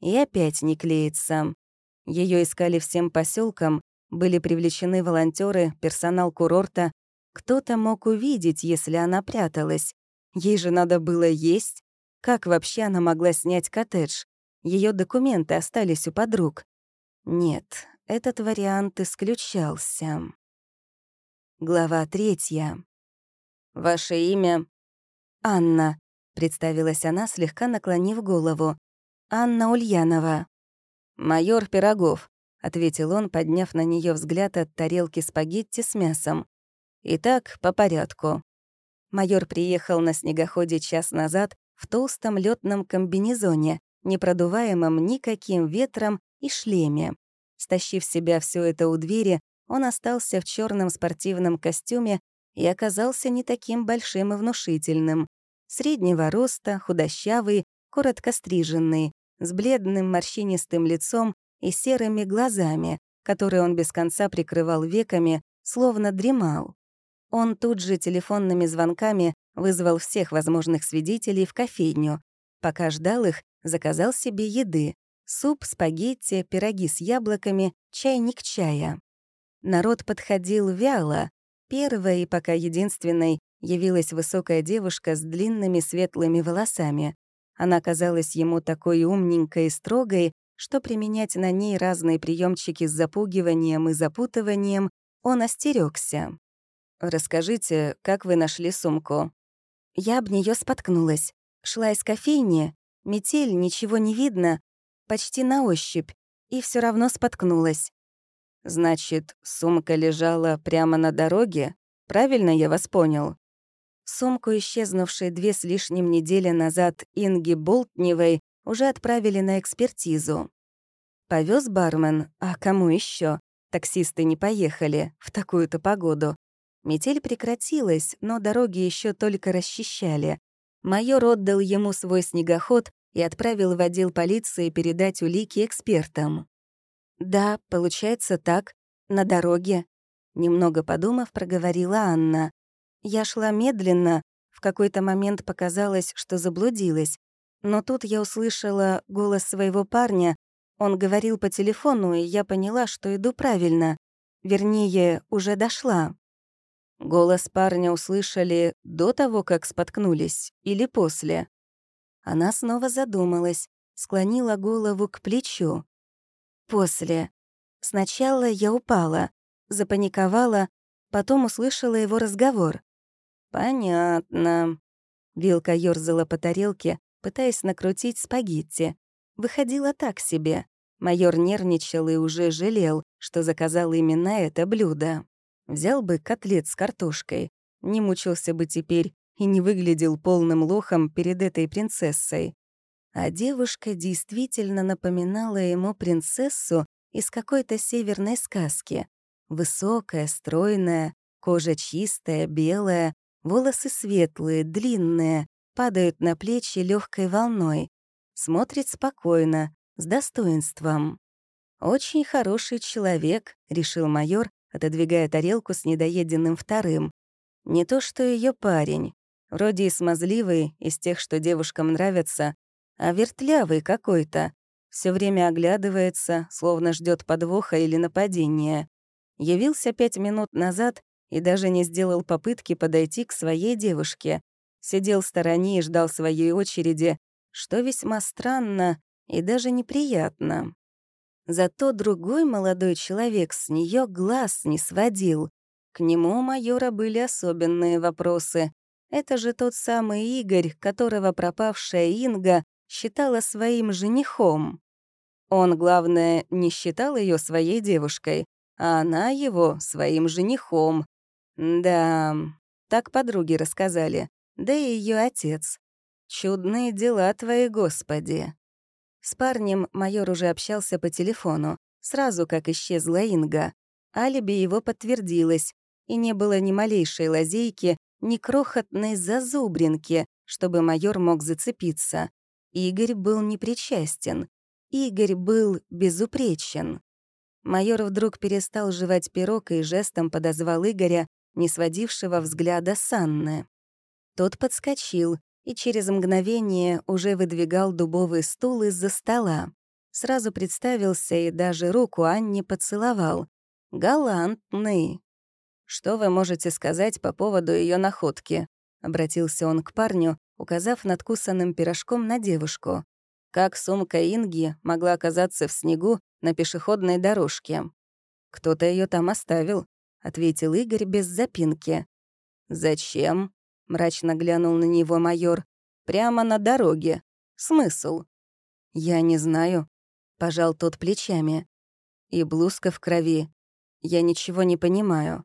И опять не клеится. Ее искали всем поселкам, были привлечены волонтеры, персонал курорта. Кто-то мог увидеть, если она пряталась. Ей же надо было есть. Как вообще она могла снять коттедж? Ее документы остались у подруг. Нет, этот вариант исключался. Глава третья. «Ваше имя?» «Анна», — представилась она, слегка наклонив голову. «Анна Ульянова». «Майор Пирогов», — ответил он, подняв на нее взгляд от тарелки спагетти с мясом. «Итак, по порядку». Майор приехал на снегоходе час назад в толстом летном комбинезоне, не продуваемом никаким ветром и шлеме. Стащив себя все это у двери, он остался в черном спортивном костюме и оказался не таким большим и внушительным. Среднего роста, худощавый, коротко стриженный, с бледным морщинистым лицом и серыми глазами, которые он без конца прикрывал веками, словно дремал. Он тут же телефонными звонками вызвал всех возможных свидетелей в кофейню. Пока ждал их, заказал себе еды. Суп, спагетти, пироги с яблоками, чайник чая. Народ подходил вяло. Первой и пока единственной явилась высокая девушка с длинными светлыми волосами. Она казалась ему такой умненькой и строгой, что применять на ней разные приемчики с запугиванием и запутыванием он остерегся. «Расскажите, как вы нашли сумку?» Я об нее споткнулась. Шла из кофейни, метель, ничего не видно, почти на ощупь, и все равно споткнулась. «Значит, сумка лежала прямо на дороге? Правильно я вас понял?» Сумку, исчезнувшей две с лишним недели назад Инги Болтневой, уже отправили на экспертизу. Повез бармен, а кому еще? Таксисты не поехали в такую-то погоду. Метель прекратилась, но дороги еще только расчищали. Майор отдал ему свой снегоход и отправил в отдел полиции передать улики экспертам. «Да, получается так, на дороге», — немного подумав, проговорила Анна. Я шла медленно, в какой-то момент показалось, что заблудилась. Но тут я услышала голос своего парня, он говорил по телефону, и я поняла, что иду правильно. Вернее, уже дошла. Голос парня услышали до того, как споткнулись, или после. Она снова задумалась, склонила голову к плечу. После. Сначала я упала, запаниковала, потом услышала его разговор. «Понятно». Вилка ёрзала по тарелке, пытаясь накрутить спагетти. Выходило так себе. Майор нервничал и уже жалел, что заказал именно это блюдо. Взял бы котлет с картошкой, не мучился бы теперь и не выглядел полным лохом перед этой принцессой. А девушка действительно напоминала ему принцессу из какой-то северной сказки. Высокая, стройная, кожа чистая, белая, волосы светлые, длинные, падают на плечи легкой волной. Смотрит спокойно, с достоинством. «Очень хороший человек», — решил майор, отодвигая тарелку с недоеденным вторым. Не то что ее парень, вроде и смазливый, из тех, что девушкам нравятся, а вертлявый какой-то. Все время оглядывается, словно ждет подвоха или нападения. Явился пять минут назад и даже не сделал попытки подойти к своей девушке. Сидел в стороне и ждал своей очереди, что весьма странно и даже неприятно. Зато другой молодой человек с нее глаз не сводил. К нему у майора были особенные вопросы. Это же тот самый Игорь, которого пропавшая Инга считала своим женихом. Он, главное, не считал ее своей девушкой, а она его своим женихом. Да, так подруги рассказали, да и ее отец. Чудные дела твои, Господи. С парнем майор уже общался по телефону, сразу как исчезла Инга. Алиби его подтвердилось, и не было ни малейшей лазейки, ни крохотной зазубринки, чтобы майор мог зацепиться. Игорь был непричастен. Игорь был безупречен. Майор вдруг перестал жевать пирог и жестом подозвал Игоря, не сводившего взгляда с Анны. Тот подскочил, и через мгновение уже выдвигал дубовый стул из-за стола. Сразу представился и даже руку Анне поцеловал. Галантный. «Что вы можете сказать по поводу ее находки?» — обратился он к парню, указав надкусанным пирожком на девушку. Как сумка Инги могла оказаться в снегу на пешеходной дорожке? «Кто-то ее там оставил», — ответил Игорь без запинки. «Зачем?» — мрачно глянул на него майор. «Прямо на дороге. Смысл?» «Я не знаю», — пожал тот плечами. «И блузка в крови. Я ничего не понимаю».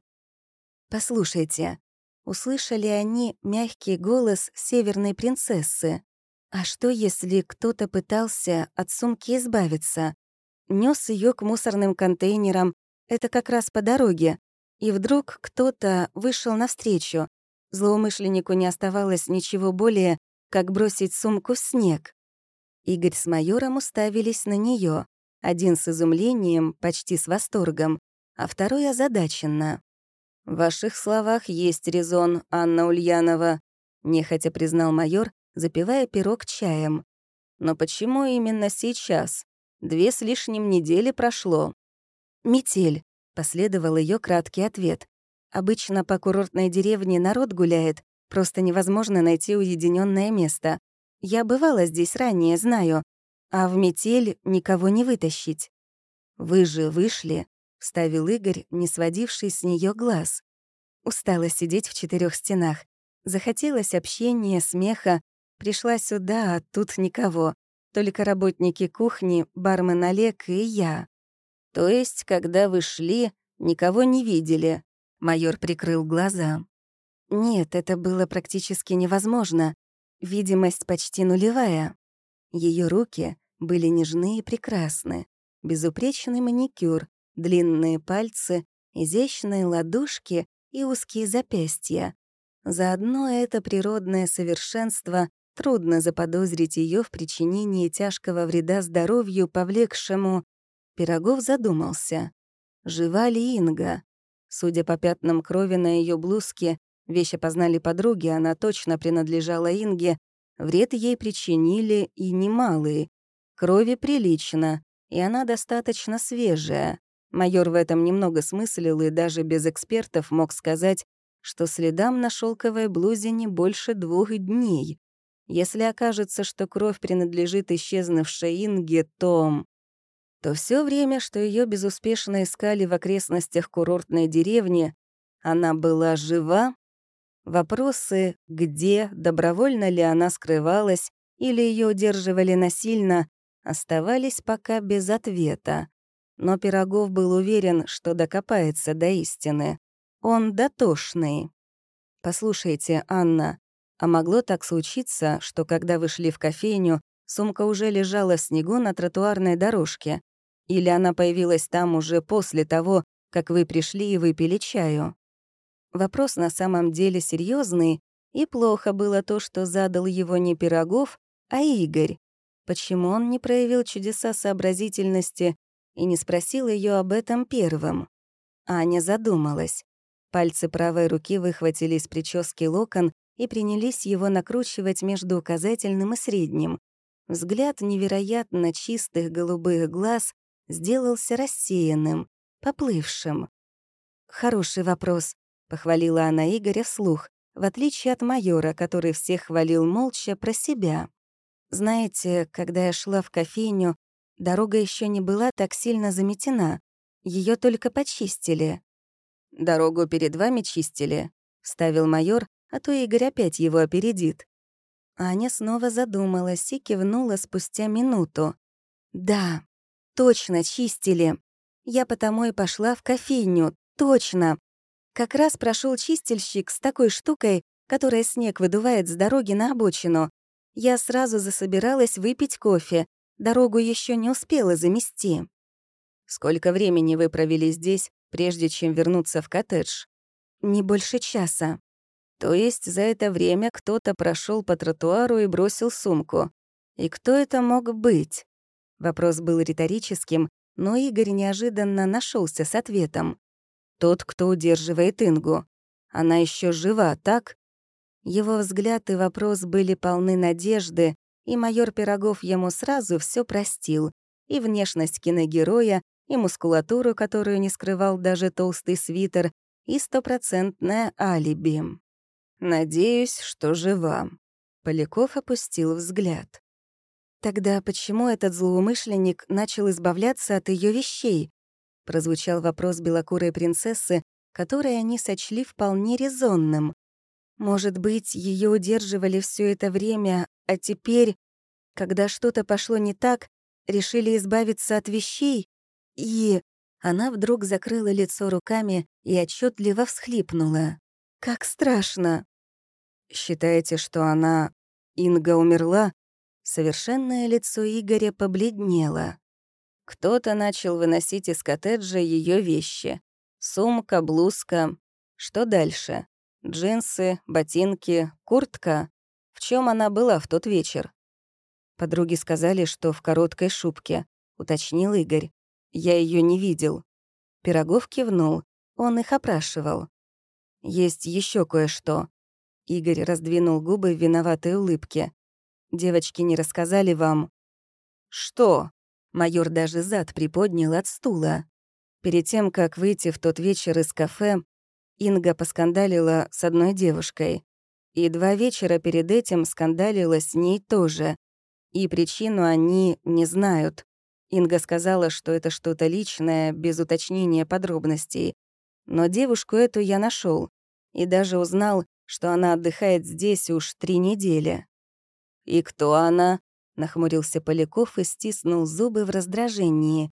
«Послушайте», — услышали они мягкий голос северной принцессы. «А что, если кто-то пытался от сумки избавиться? Нес ее к мусорным контейнерам, это как раз по дороге, и вдруг кто-то вышел навстречу, Злоумышленнику не оставалось ничего более, как бросить сумку в снег. Игорь с майором уставились на нее. Один с изумлением, почти с восторгом, а второй озадаченно. «В ваших словах есть резон, Анна Ульянова», — нехотя признал майор, запивая пирог чаем. «Но почему именно сейчас? Две с лишним недели прошло». «Метель», — последовал ее краткий ответ. «Обычно по курортной деревне народ гуляет, просто невозможно найти уединенное место. Я бывала здесь ранее, знаю, а в метель никого не вытащить». «Вы же вышли», — вставил Игорь, не сводивший с нее глаз. Устала сидеть в четырех стенах. Захотелось общения, смеха. Пришла сюда, а тут никого. Только работники кухни, бармен Олег и я. То есть, когда вы шли, никого не видели? Майор прикрыл глаза. Нет, это было практически невозможно. Видимость почти нулевая. Ее руки были нежны и прекрасны. Безупречный маникюр, длинные пальцы, изящные ладошки и узкие запястья. Заодно это природное совершенство трудно заподозрить ее в причинении тяжкого вреда здоровью, повлекшему... Пирогов задумался. Жива ли Инга? Судя по пятнам крови на ее блузке, вещи познали подруги, она точно принадлежала Инге, вред ей причинили и немалый. Крови прилично, и она достаточно свежая. Майор в этом немного смыслил и даже без экспертов мог сказать, что следам на шелковой блузе не больше двух дней. Если окажется, что кровь принадлежит исчезнувшей Инге, то... то все время, что ее безуспешно искали в окрестностях курортной деревни, она была жива. Вопросы «где», добровольно ли она скрывалась или ее удерживали насильно, оставались пока без ответа. Но Пирогов был уверен, что докопается до истины. Он дотошный. «Послушайте, Анна, а могло так случиться, что когда вы шли в кофейню, сумка уже лежала в снегу на тротуарной дорожке? Или она появилась там уже после того, как вы пришли и выпили чаю?» Вопрос на самом деле серьезный, и плохо было то, что задал его не Пирогов, а Игорь. Почему он не проявил чудеса сообразительности и не спросил ее об этом первым. Аня задумалась. Пальцы правой руки выхватили из прически локон и принялись его накручивать между указательным и средним. Взгляд невероятно чистых голубых глаз сделался рассеянным, поплывшим. «Хороший вопрос», — похвалила она Игоря вслух, в отличие от майора, который всех хвалил молча про себя. «Знаете, когда я шла в кофейню, Дорога еще не была так сильно заметена. Ее только почистили. «Дорогу перед вами чистили», — ставил майор, а то Игорь опять его опередит. Аня снова задумалась и кивнула спустя минуту. «Да, точно чистили. Я потому и пошла в кофейню, точно. Как раз прошел чистильщик с такой штукой, которая снег выдувает с дороги на обочину. Я сразу засобиралась выпить кофе, Дорогу еще не успела замести. Сколько времени вы провели здесь, прежде чем вернуться в коттедж? Не больше часа. То есть за это время кто-то прошел по тротуару и бросил сумку. И кто это мог быть? Вопрос был риторическим, но Игорь неожиданно нашелся с ответом. Тот, кто удерживает Ингу. Она еще жива, так? Его взгляд и вопрос были полны надежды, и майор Пирогов ему сразу все простил, и внешность киногероя, и мускулатуру, которую не скрывал даже толстый свитер, и стопроцентное алиби. «Надеюсь, что жива». Поляков опустил взгляд. «Тогда почему этот злоумышленник начал избавляться от ее вещей?» прозвучал вопрос белокурой принцессы, который они сочли вполне резонным. Может быть, ее удерживали все это время, а теперь, когда что-то пошло не так, решили избавиться от вещей? И... Она вдруг закрыла лицо руками и отчетливо всхлипнула. «Как страшно!» «Считаете, что она... Инга умерла?» Совершенное лицо Игоря побледнело. Кто-то начал выносить из коттеджа ее вещи. Сумка, блузка. Что дальше? Джинсы, ботинки, куртка. В чем она была в тот вечер? Подруги сказали, что в короткой шубке. уточнил Игорь. «Я ее не видел». Пирогов кивнул. Он их опрашивал. «Есть еще кое-что». Игорь раздвинул губы в виноватой улыбке. «Девочки не рассказали вам...» «Что?» Майор даже зад приподнял от стула. Перед тем, как выйти в тот вечер из кафе, Инга поскандалила с одной девушкой. И два вечера перед этим скандалила с ней тоже. И причину они не знают. Инга сказала, что это что-то личное, без уточнения подробностей. Но девушку эту я нашел и даже узнал, что она отдыхает здесь уж три недели. «И кто она?» — нахмурился Поляков и стиснул зубы в раздражении.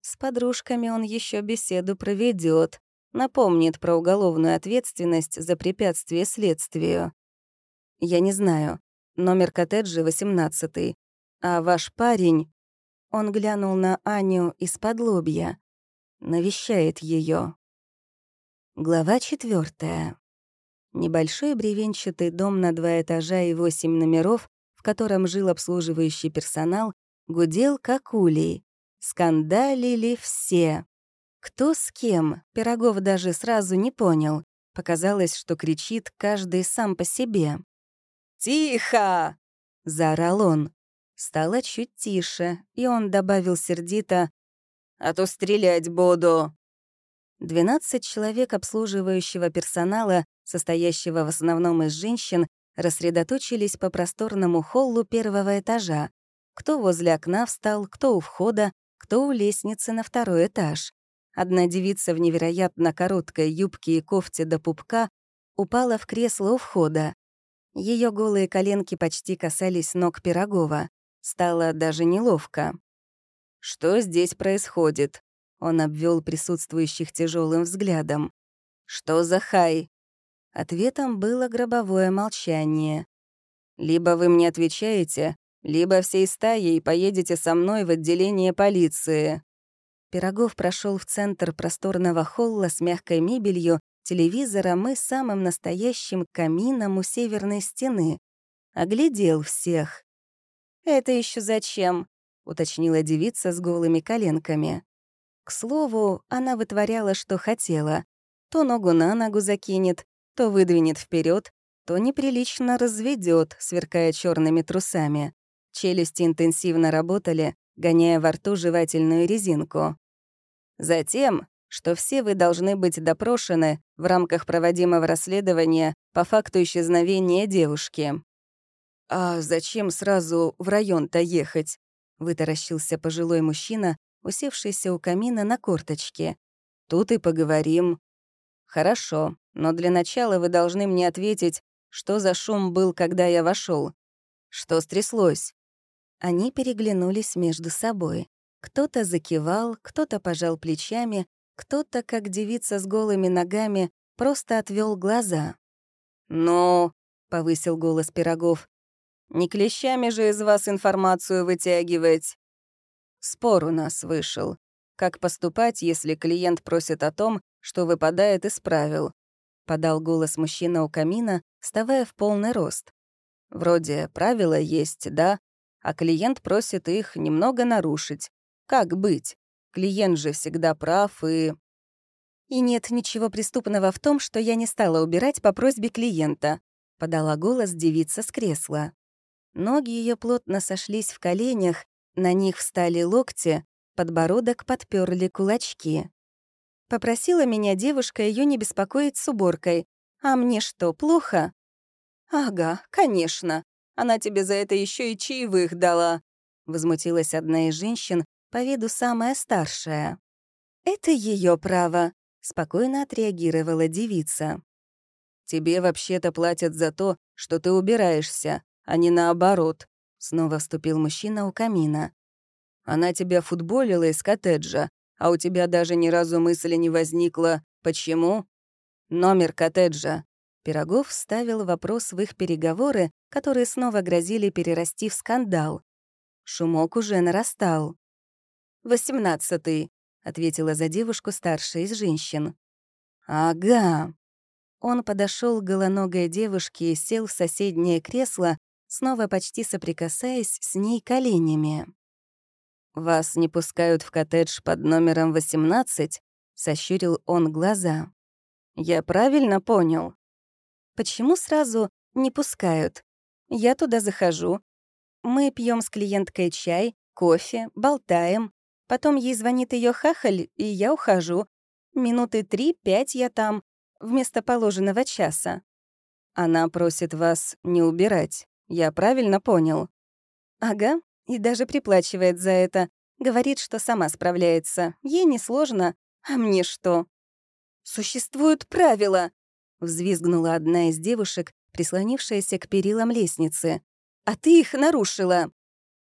С подружками он еще беседу проведет, напомнит про уголовную ответственность за препятствие следствию. Я не знаю. Номер коттеджа 18 А ваш парень... Он глянул на Аню из-под лобья. Навещает ее. Глава четвертая. Небольшой бревенчатый дом на два этажа и восемь номеров, в котором жил обслуживающий персонал, гудел как улей. Скандалили все. Кто с кем, Пирогов даже сразу не понял. Показалось, что кричит каждый сам по себе. «Тихо!» — заорал он. Стало чуть тише, и он добавил сердито «А то стрелять буду!» 12 человек обслуживающего персонала, состоящего в основном из женщин, рассредоточились по просторному холлу первого этажа. Кто возле окна встал, кто у входа, кто у лестницы на второй этаж. Одна девица в невероятно короткой юбке и кофте до пупка упала в кресло у входа. Ее голые коленки почти касались ног Пирогова. Стало даже неловко. «Что здесь происходит?» Он обвел присутствующих тяжелым взглядом. «Что за хай?» Ответом было гробовое молчание. «Либо вы мне отвечаете, либо всей стаей поедете со мной в отделение полиции». Пирогов прошел в центр просторного холла с мягкой мебелью, телевизором и самым настоящим камином у северной стены. Оглядел всех. «Это еще зачем?» — уточнила девица с голыми коленками. К слову, она вытворяла, что хотела. То ногу на ногу закинет, то выдвинет вперед, то неприлично разведет, сверкая черными трусами. Челюсти интенсивно работали, гоняя во рту жевательную резинку. Затем, что все вы должны быть допрошены в рамках проводимого расследования по факту исчезновения девушки. «А зачем сразу в район-то ехать?» — вытаращился пожилой мужчина, усевшийся у камина на корточке. «Тут и поговорим». «Хорошо, но для начала вы должны мне ответить, что за шум был, когда я вошел. Что стряслось?» Они переглянулись между собой. Кто-то закивал, кто-то пожал плечами, кто-то, как девица с голыми ногами, просто отвел глаза. «Ну», — повысил голос Пирогов, «не клещами же из вас информацию вытягивать». Спор у нас вышел. Как поступать, если клиент просит о том, что выпадает из правил? Подал голос мужчина у камина, вставая в полный рост. Вроде правила есть, да, а клиент просит их немного нарушить. Как быть? Клиент же всегда прав и... «И нет ничего преступного в том, что я не стала убирать по просьбе клиента», — подала голос девица с кресла. Ноги ее плотно сошлись в коленях, на них встали локти, подбородок подперли кулачки. Попросила меня девушка ее не беспокоить с уборкой. А мне что, плохо? «Ага, конечно. Она тебе за это еще и чаевых дала», — возмутилась одна из женщин, по виду самая старшая. «Это ее право», — спокойно отреагировала девица. «Тебе вообще-то платят за то, что ты убираешься, а не наоборот», — снова вступил мужчина у камина. «Она тебя футболила из коттеджа, а у тебя даже ни разу мысли не возникло. Почему?» «Номер коттеджа». Пирогов вставил вопрос в их переговоры, которые снова грозили перерасти в скандал. Шумок уже нарастал. «Восемнадцатый», — ответила за девушку старшая из женщин. «Ага». Он подошел к голоногой девушке и сел в соседнее кресло, снова почти соприкасаясь с ней коленями. «Вас не пускают в коттедж под номером 18?» — сощурил он глаза. «Я правильно понял?» «Почему сразу не пускают? Я туда захожу. Мы пьем с клиенткой чай, кофе, болтаем. Потом ей звонит ее хахаль, и я ухожу. Минуты три-пять я там, вместо положенного часа. Она просит вас не убирать. Я правильно понял? Ага, и даже приплачивает за это. Говорит, что сама справляется. Ей несложно. А мне что? «Существуют правила!» — взвизгнула одна из девушек, прислонившаяся к перилам лестницы. «А ты их нарушила!»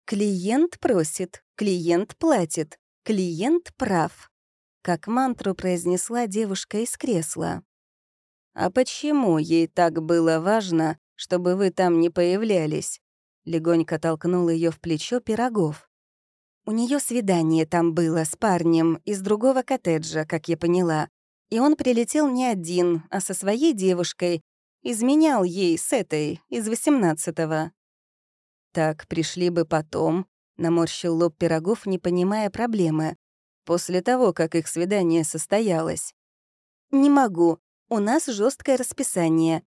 «Клиент просит, клиент платит, клиент прав», — как мантру произнесла девушка из кресла. «А почему ей так было важно, чтобы вы там не появлялись?» Легонько толкнул ее в плечо Пирогов. У нее свидание там было с парнем из другого коттеджа, как я поняла. И он прилетел не один, а со своей девушкой. Изменял ей с этой, из восемнадцатого. «Так пришли бы потом», — наморщил лоб Пирогов, не понимая проблемы. «После того, как их свидание состоялось». «Не могу. У нас жесткое расписание.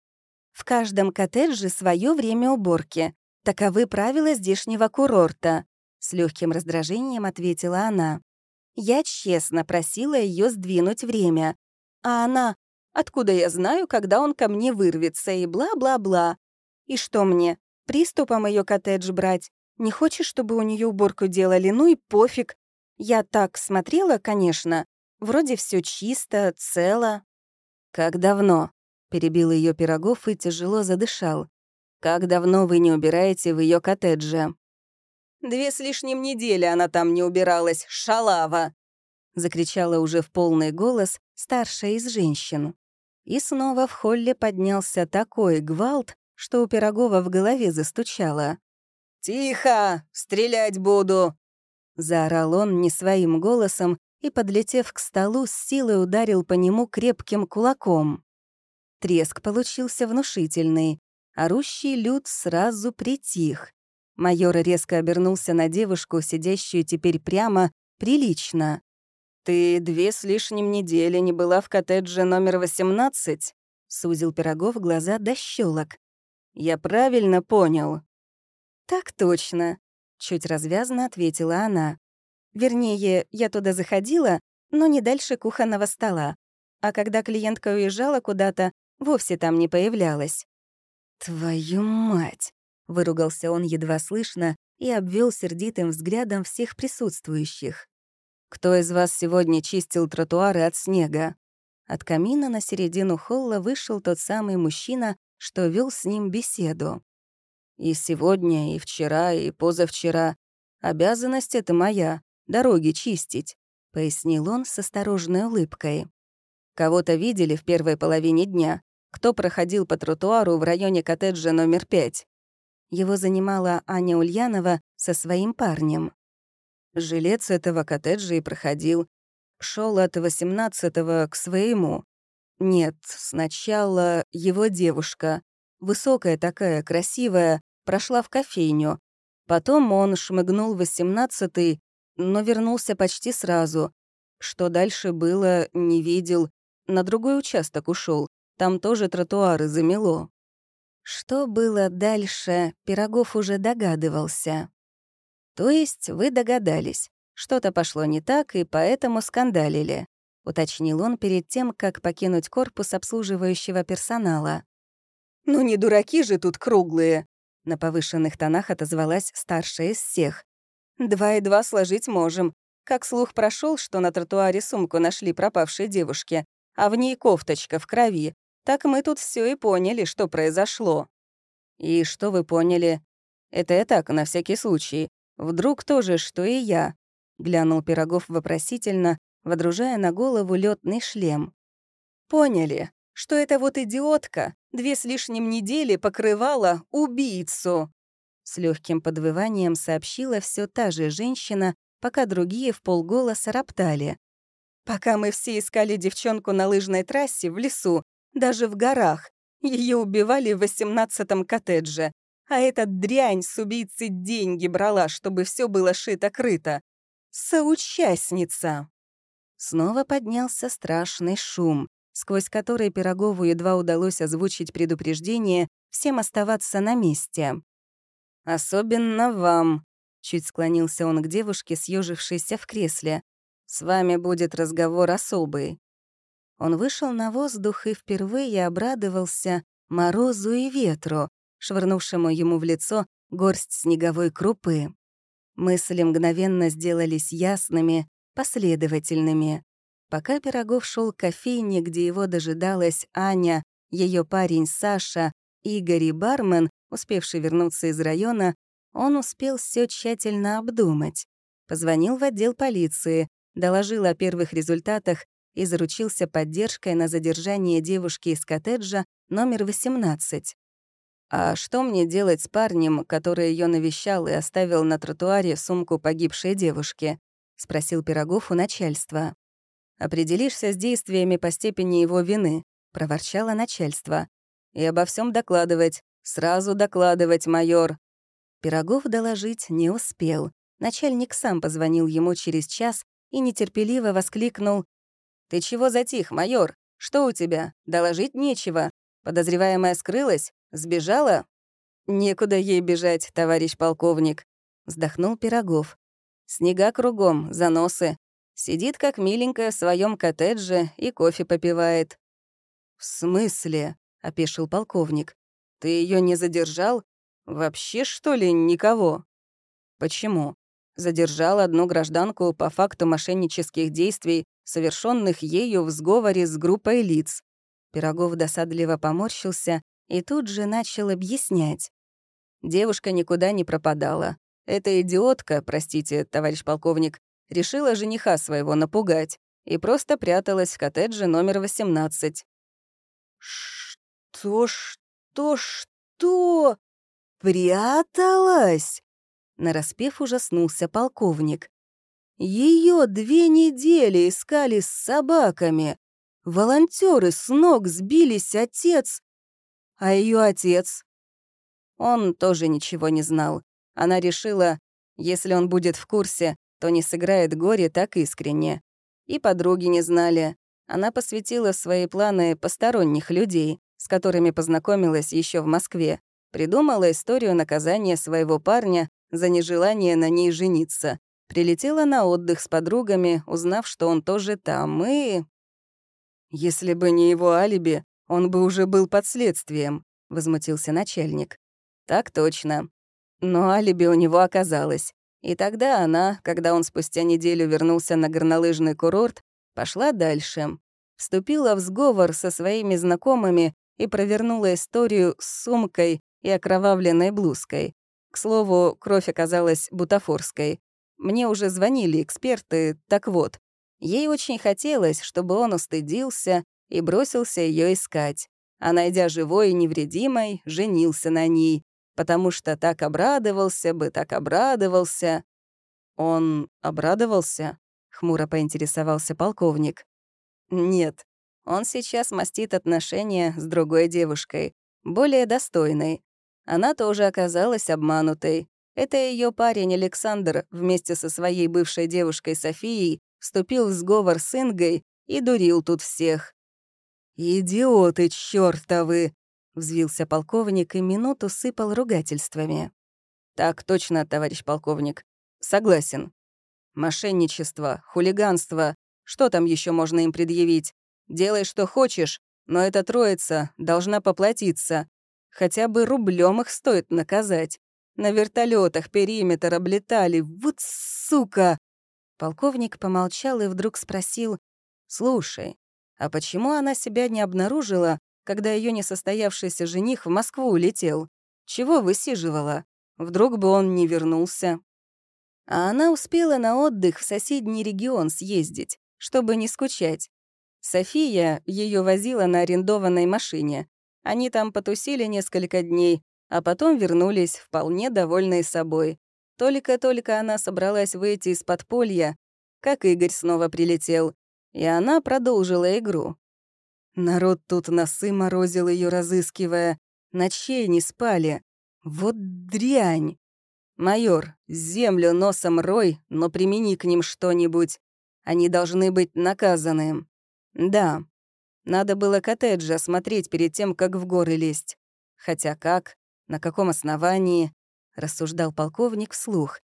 В каждом коттедже свое время уборки. Таковы правила здешнего курорта», — с легким раздражением ответила она. «Я честно просила ее сдвинуть время. А она, откуда я знаю, когда он ко мне вырвется, и бла-бла-бла. И что мне, приступом ее коттедж брать? Не хочешь, чтобы у нее уборку делали? Ну и пофиг. Я так смотрела, конечно. Вроде все чисто, цело. Как давно? Перебил ее Пирогов и тяжело задышал. Как давно вы не убираете в ее коттедже?» «Две с лишним недели она там не убиралась, шалава!» Закричала уже в полный голос старшая из женщин. И снова в холле поднялся такой гвалт, что у Пирогова в голове застучало. «Тихо! Стрелять буду!» Заорал он не своим голосом и, подлетев к столу, с силой ударил по нему крепким кулаком. Треск получился внушительный. Орущий люд сразу притих. Майор резко обернулся на девушку, сидящую теперь прямо, прилично. «Ты две с лишним недели не была в коттедже номер 18?» — сузил Пирогов глаза до щелок. «Я правильно понял?» «Так точно», — чуть развязно ответила она. «Вернее, я туда заходила, но не дальше кухонного стола. А когда клиентка уезжала куда-то, вовсе там не появлялась. «Твою мать!» — выругался он едва слышно и обвел сердитым взглядом всех присутствующих. «Кто из вас сегодня чистил тротуары от снега?» От камина на середину холла вышел тот самый мужчина, что вел с ним беседу. «И сегодня, и вчера, и позавчера. Обязанность это моя — дороги чистить», — пояснил он с осторожной улыбкой. «Кого-то видели в первой половине дня? Кто проходил по тротуару в районе коттеджа номер пять. Его занимала Аня Ульянова со своим парнем. Жилец этого коттеджа и проходил. шел от 18-го к своему. Нет, сначала его девушка, высокая такая, красивая, прошла в кофейню. Потом он шмыгнул в 18-й, но вернулся почти сразу. Что дальше было, не видел. На другой участок ушел. Там тоже тротуары замело. Что было дальше, Пирогов уже догадывался. То есть вы догадались. Что-то пошло не так, и поэтому скандалили, уточнил он перед тем, как покинуть корпус обслуживающего персонала. «Ну не дураки же тут круглые!» На повышенных тонах отозвалась старшая из всех. «Два и два сложить можем. Как слух прошел, что на тротуаре сумку нашли пропавшей девушке, а в ней кофточка в крови, так мы тут все и поняли, что произошло». «И что вы поняли?» «Это я так, на всякий случай. Вдруг тоже, что и я?» Глянул Пирогов вопросительно, водружая на голову летный шлем. «Поняли, что эта вот идиотка две с лишним недели покрывала убийцу!» С легким подвыванием сообщила все та же женщина, пока другие в полголоса роптали. «Пока мы все искали девчонку на лыжной трассе в лесу, даже в горах. Ее убивали в восемнадцатом коттедже. А эта дрянь с убийцы деньги брала, чтобы все было шито-крыто. соучастница!» Снова поднялся страшный шум, сквозь который Пирогову едва удалось озвучить предупреждение всем оставаться на месте. «Особенно вам», — чуть склонился он к девушке, съежившейся в кресле. «С вами будет разговор особый». Он вышел на воздух и впервые обрадовался морозу и ветру, швырнувшему ему в лицо горсть снеговой крупы. Мысли мгновенно сделались ясными, последовательными. Пока Пирогов шел к кофейне, где его дожидалась Аня, ее парень Саша, Игорь и бармен, успевший вернуться из района, он успел все тщательно обдумать. Позвонил в отдел полиции, доложил о первых результатах и заручился поддержкой на задержание девушки из коттеджа номер 18. «А что мне делать с парнем, который ее навещал и оставил на тротуаре сумку погибшей девушки?» — спросил Пирогов у начальства. «Определишься с действиями по степени его вины», — проворчало начальство. «И обо всем докладывать. Сразу докладывать, майор». Пирогов доложить не успел. Начальник сам позвонил ему через час и нетерпеливо воскликнул. «Ты чего затих, майор? Что у тебя? Доложить нечего. Подозреваемая скрылась? Сбежала?» «Некуда ей бежать, товарищ полковник», — вздохнул Пирогов. «Снега кругом, заносы. Сидит как миленькая в своем коттедже и кофе попивает». «В смысле?» — опешил полковник. «Ты ее не задержал? Вообще, что ли, никого?» «Почему?» Задержал одну гражданку по факту мошеннических действий, совершенных ею в сговоре с группой лиц. Пирогов досадливо поморщился и тут же начал объяснять. Девушка никуда не пропадала. Эта идиотка, простите, товарищ полковник, решила жениха своего напугать и просто пряталась в коттедже номер 18. «Что, что, что? Пряталась?» Нараспев ужаснулся полковник. Ее две недели искали с собаками. Волонтеры с ног сбились отец. А ее отец? Он тоже ничего не знал. Она решила, если он будет в курсе, то не сыграет горе так искренне. И подруги не знали. Она посвятила свои планы посторонних людей, с которыми познакомилась еще в Москве. Придумала историю наказания своего парня за нежелание на ней жениться. Прилетела на отдых с подругами, узнав, что он тоже там, и... «Если бы не его алиби, он бы уже был под следствием», — возмутился начальник. «Так точно. Но алиби у него оказалось. И тогда она, когда он спустя неделю вернулся на горнолыжный курорт, пошла дальше. Вступила в сговор со своими знакомыми и провернула историю с сумкой и окровавленной блузкой. К слову, кровь оказалась бутафорской. Мне уже звонили эксперты, так вот. Ей очень хотелось, чтобы он устыдился и бросился ее искать. А найдя живой и невредимой, женился на ней, потому что так обрадовался бы, так обрадовался. Он обрадовался? Хмуро поинтересовался полковник. Нет, он сейчас мастит отношения с другой девушкой, более достойной, она тоже оказалась обманутой. Это ее парень Александр вместе со своей бывшей девушкой Софией вступил в сговор с Ингой и дурил тут всех. «Идиоты чёртовы!» — взвился полковник и минуту сыпал ругательствами. «Так точно, товарищ полковник. Согласен. Мошенничество, хулиганство. Что там еще можно им предъявить? Делай, что хочешь, но эта троица должна поплатиться. Хотя бы рублем их стоит наказать. На вертолетах периметр облетали. Вот сука!» Полковник помолчал и вдруг спросил, «Слушай, а почему она себя не обнаружила, когда ее несостоявшийся жених в Москву улетел? Чего высиживала? Вдруг бы он не вернулся?» А она успела на отдых в соседний регион съездить, чтобы не скучать. София ее возила на арендованной машине, они там потусили несколько дней, а потом вернулись, вполне довольные собой. Только-только она собралась выйти из подполья, как Игорь снова прилетел, и она продолжила игру. Народ тут носы морозил ее, разыскивая, ночей не спали. Вот дрянь! «Майор, землю носом рой, но примени к ним что-нибудь. Они должны быть наказаны». «Да. Надо было коттедж осмотреть перед тем, как в горы лезть. Хотя как? На каком основании?» — рассуждал полковник вслух.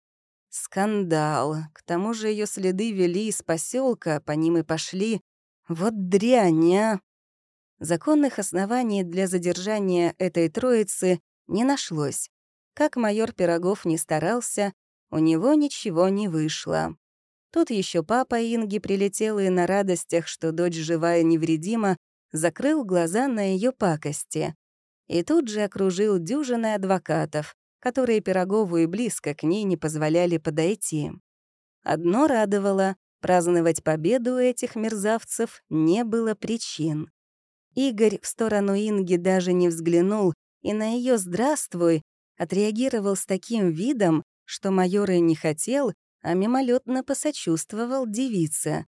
«Скандал. К тому же ее следы вели из поселка, по ним и пошли. Вот дрянь, а!» Законных оснований для задержания этой троицы не нашлось. Как майор Пирогов не старался, у него ничего не вышло. Тут еще папа Инги прилетел и на радостях, что дочь живая невредима, закрыл глаза на ее пакости. И тут же окружил дюжины адвокатов, которые Пирогову и близко к ней не позволяли подойти. Одно радовало — праздновать победу этих мерзавцев не было причин. Игорь в сторону Инги даже не взглянул и на ее «здравствуй» отреагировал с таким видом, что майор и не хотел, а мимолетно посочувствовал девице.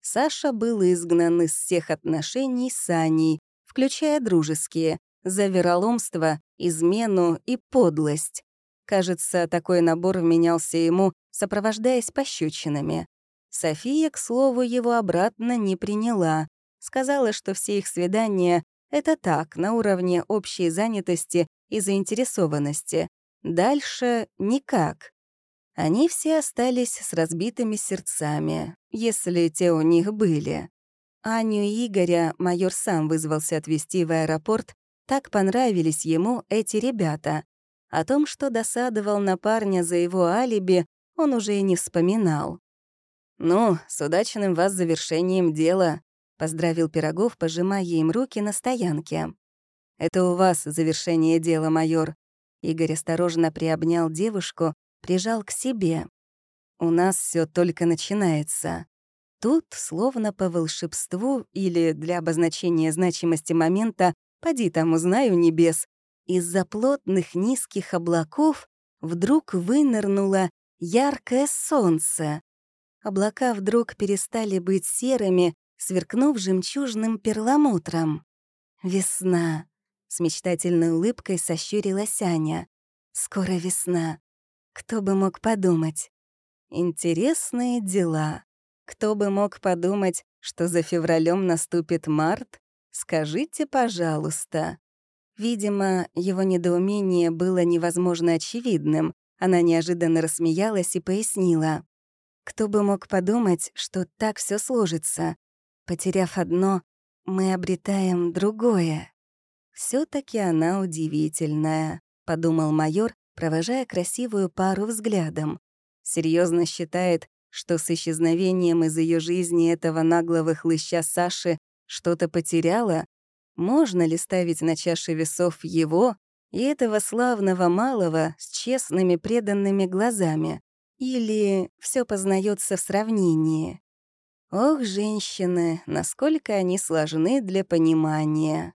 Саша был изгнан из всех отношений с Аней, включая дружеские, за вероломство, измену и подлость. Кажется, такой набор вменялся ему, сопровождаясь пощечинами. София, к слову, его обратно не приняла, Сказала, что все их свидания — это так, на уровне общей занятости и заинтересованности. Дальше — никак. Они все остались с разбитыми сердцами, если те у них были. Аню и Игоря майор сам вызвался отвезти в аэропорт, так понравились ему эти ребята. О том, что досадовал на парня за его алиби, он уже и не вспоминал. «Ну, с удачным вас завершением дела», поздравил Пирогов, пожимая им руки на стоянке. «Это у вас завершение дела, майор». Игорь осторожно приобнял девушку, прижал к себе. «У нас все только начинается». Тут, словно по волшебству или для обозначения значимости момента, «поди там узнаю небес», из-за плотных низких облаков вдруг вынырнуло яркое солнце. Облака вдруг перестали быть серыми, сверкнув жемчужным перламутром. «Весна!» — с мечтательной улыбкой сощурилась Аня. «Скоро весна. Кто бы мог подумать?» «Интересные дела. Кто бы мог подумать, что за февралем наступит март? Скажите, пожалуйста». Видимо, его недоумение было невозможно очевидным. Она неожиданно рассмеялась и пояснила. «Кто бы мог подумать, что так все сложится? Потеряв одно, мы обретаем другое. все таки она удивительная», — подумал майор, провожая красивую пару взглядом. Серьезно считает, что с исчезновением из ее жизни этого наглого хлыща Саши что-то потеряла? Можно ли ставить на чаше весов его и этого славного малого с честными преданными глазами? Или все познается в сравнении? Ох, женщины, насколько они сложны для понимания.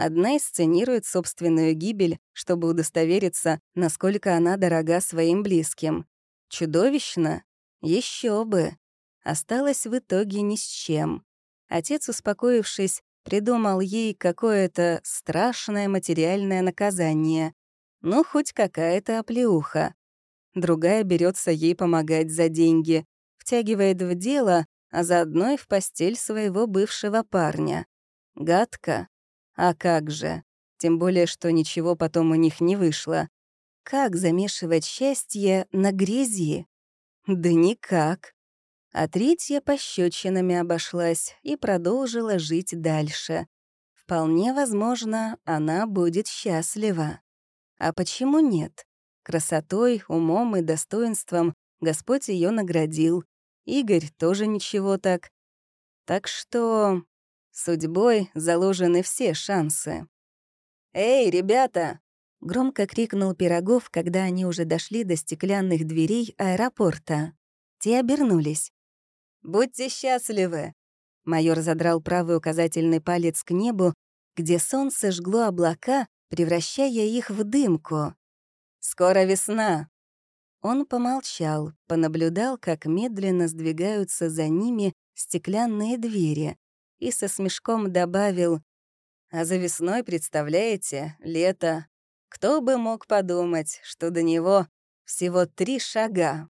Одна сценирует собственную гибель, чтобы удостовериться, насколько она дорога своим близким. Чудовищно? Еще бы. Осталась в итоге ни с чем. Отец, успокоившись, придумал ей какое-то страшное материальное наказание. Ну, хоть какая-то оплеуха. Другая берется ей помогать за деньги, втягивает в дело, а заодно и в постель своего бывшего парня. Гадко. А как же? Тем более, что ничего потом у них не вышло. Как замешивать счастье на грязи? Да никак. А третья пощечинами обошлась и продолжила жить дальше. Вполне возможно, она будет счастлива. А почему нет? Красотой, умом и достоинством Господь ее наградил, Игорь тоже ничего так. Так что судьбой заложены все шансы. «Эй, ребята!» — громко крикнул Пирогов, когда они уже дошли до стеклянных дверей аэропорта. Те обернулись. «Будьте счастливы!» Майор задрал правый указательный палец к небу, где солнце жгло облака, превращая их в дымку. «Скоро весна!» Он помолчал, понаблюдал, как медленно сдвигаются за ними стеклянные двери, и со смешком добавил «А за весной, представляете, лето. Кто бы мог подумать, что до него Всего три шага.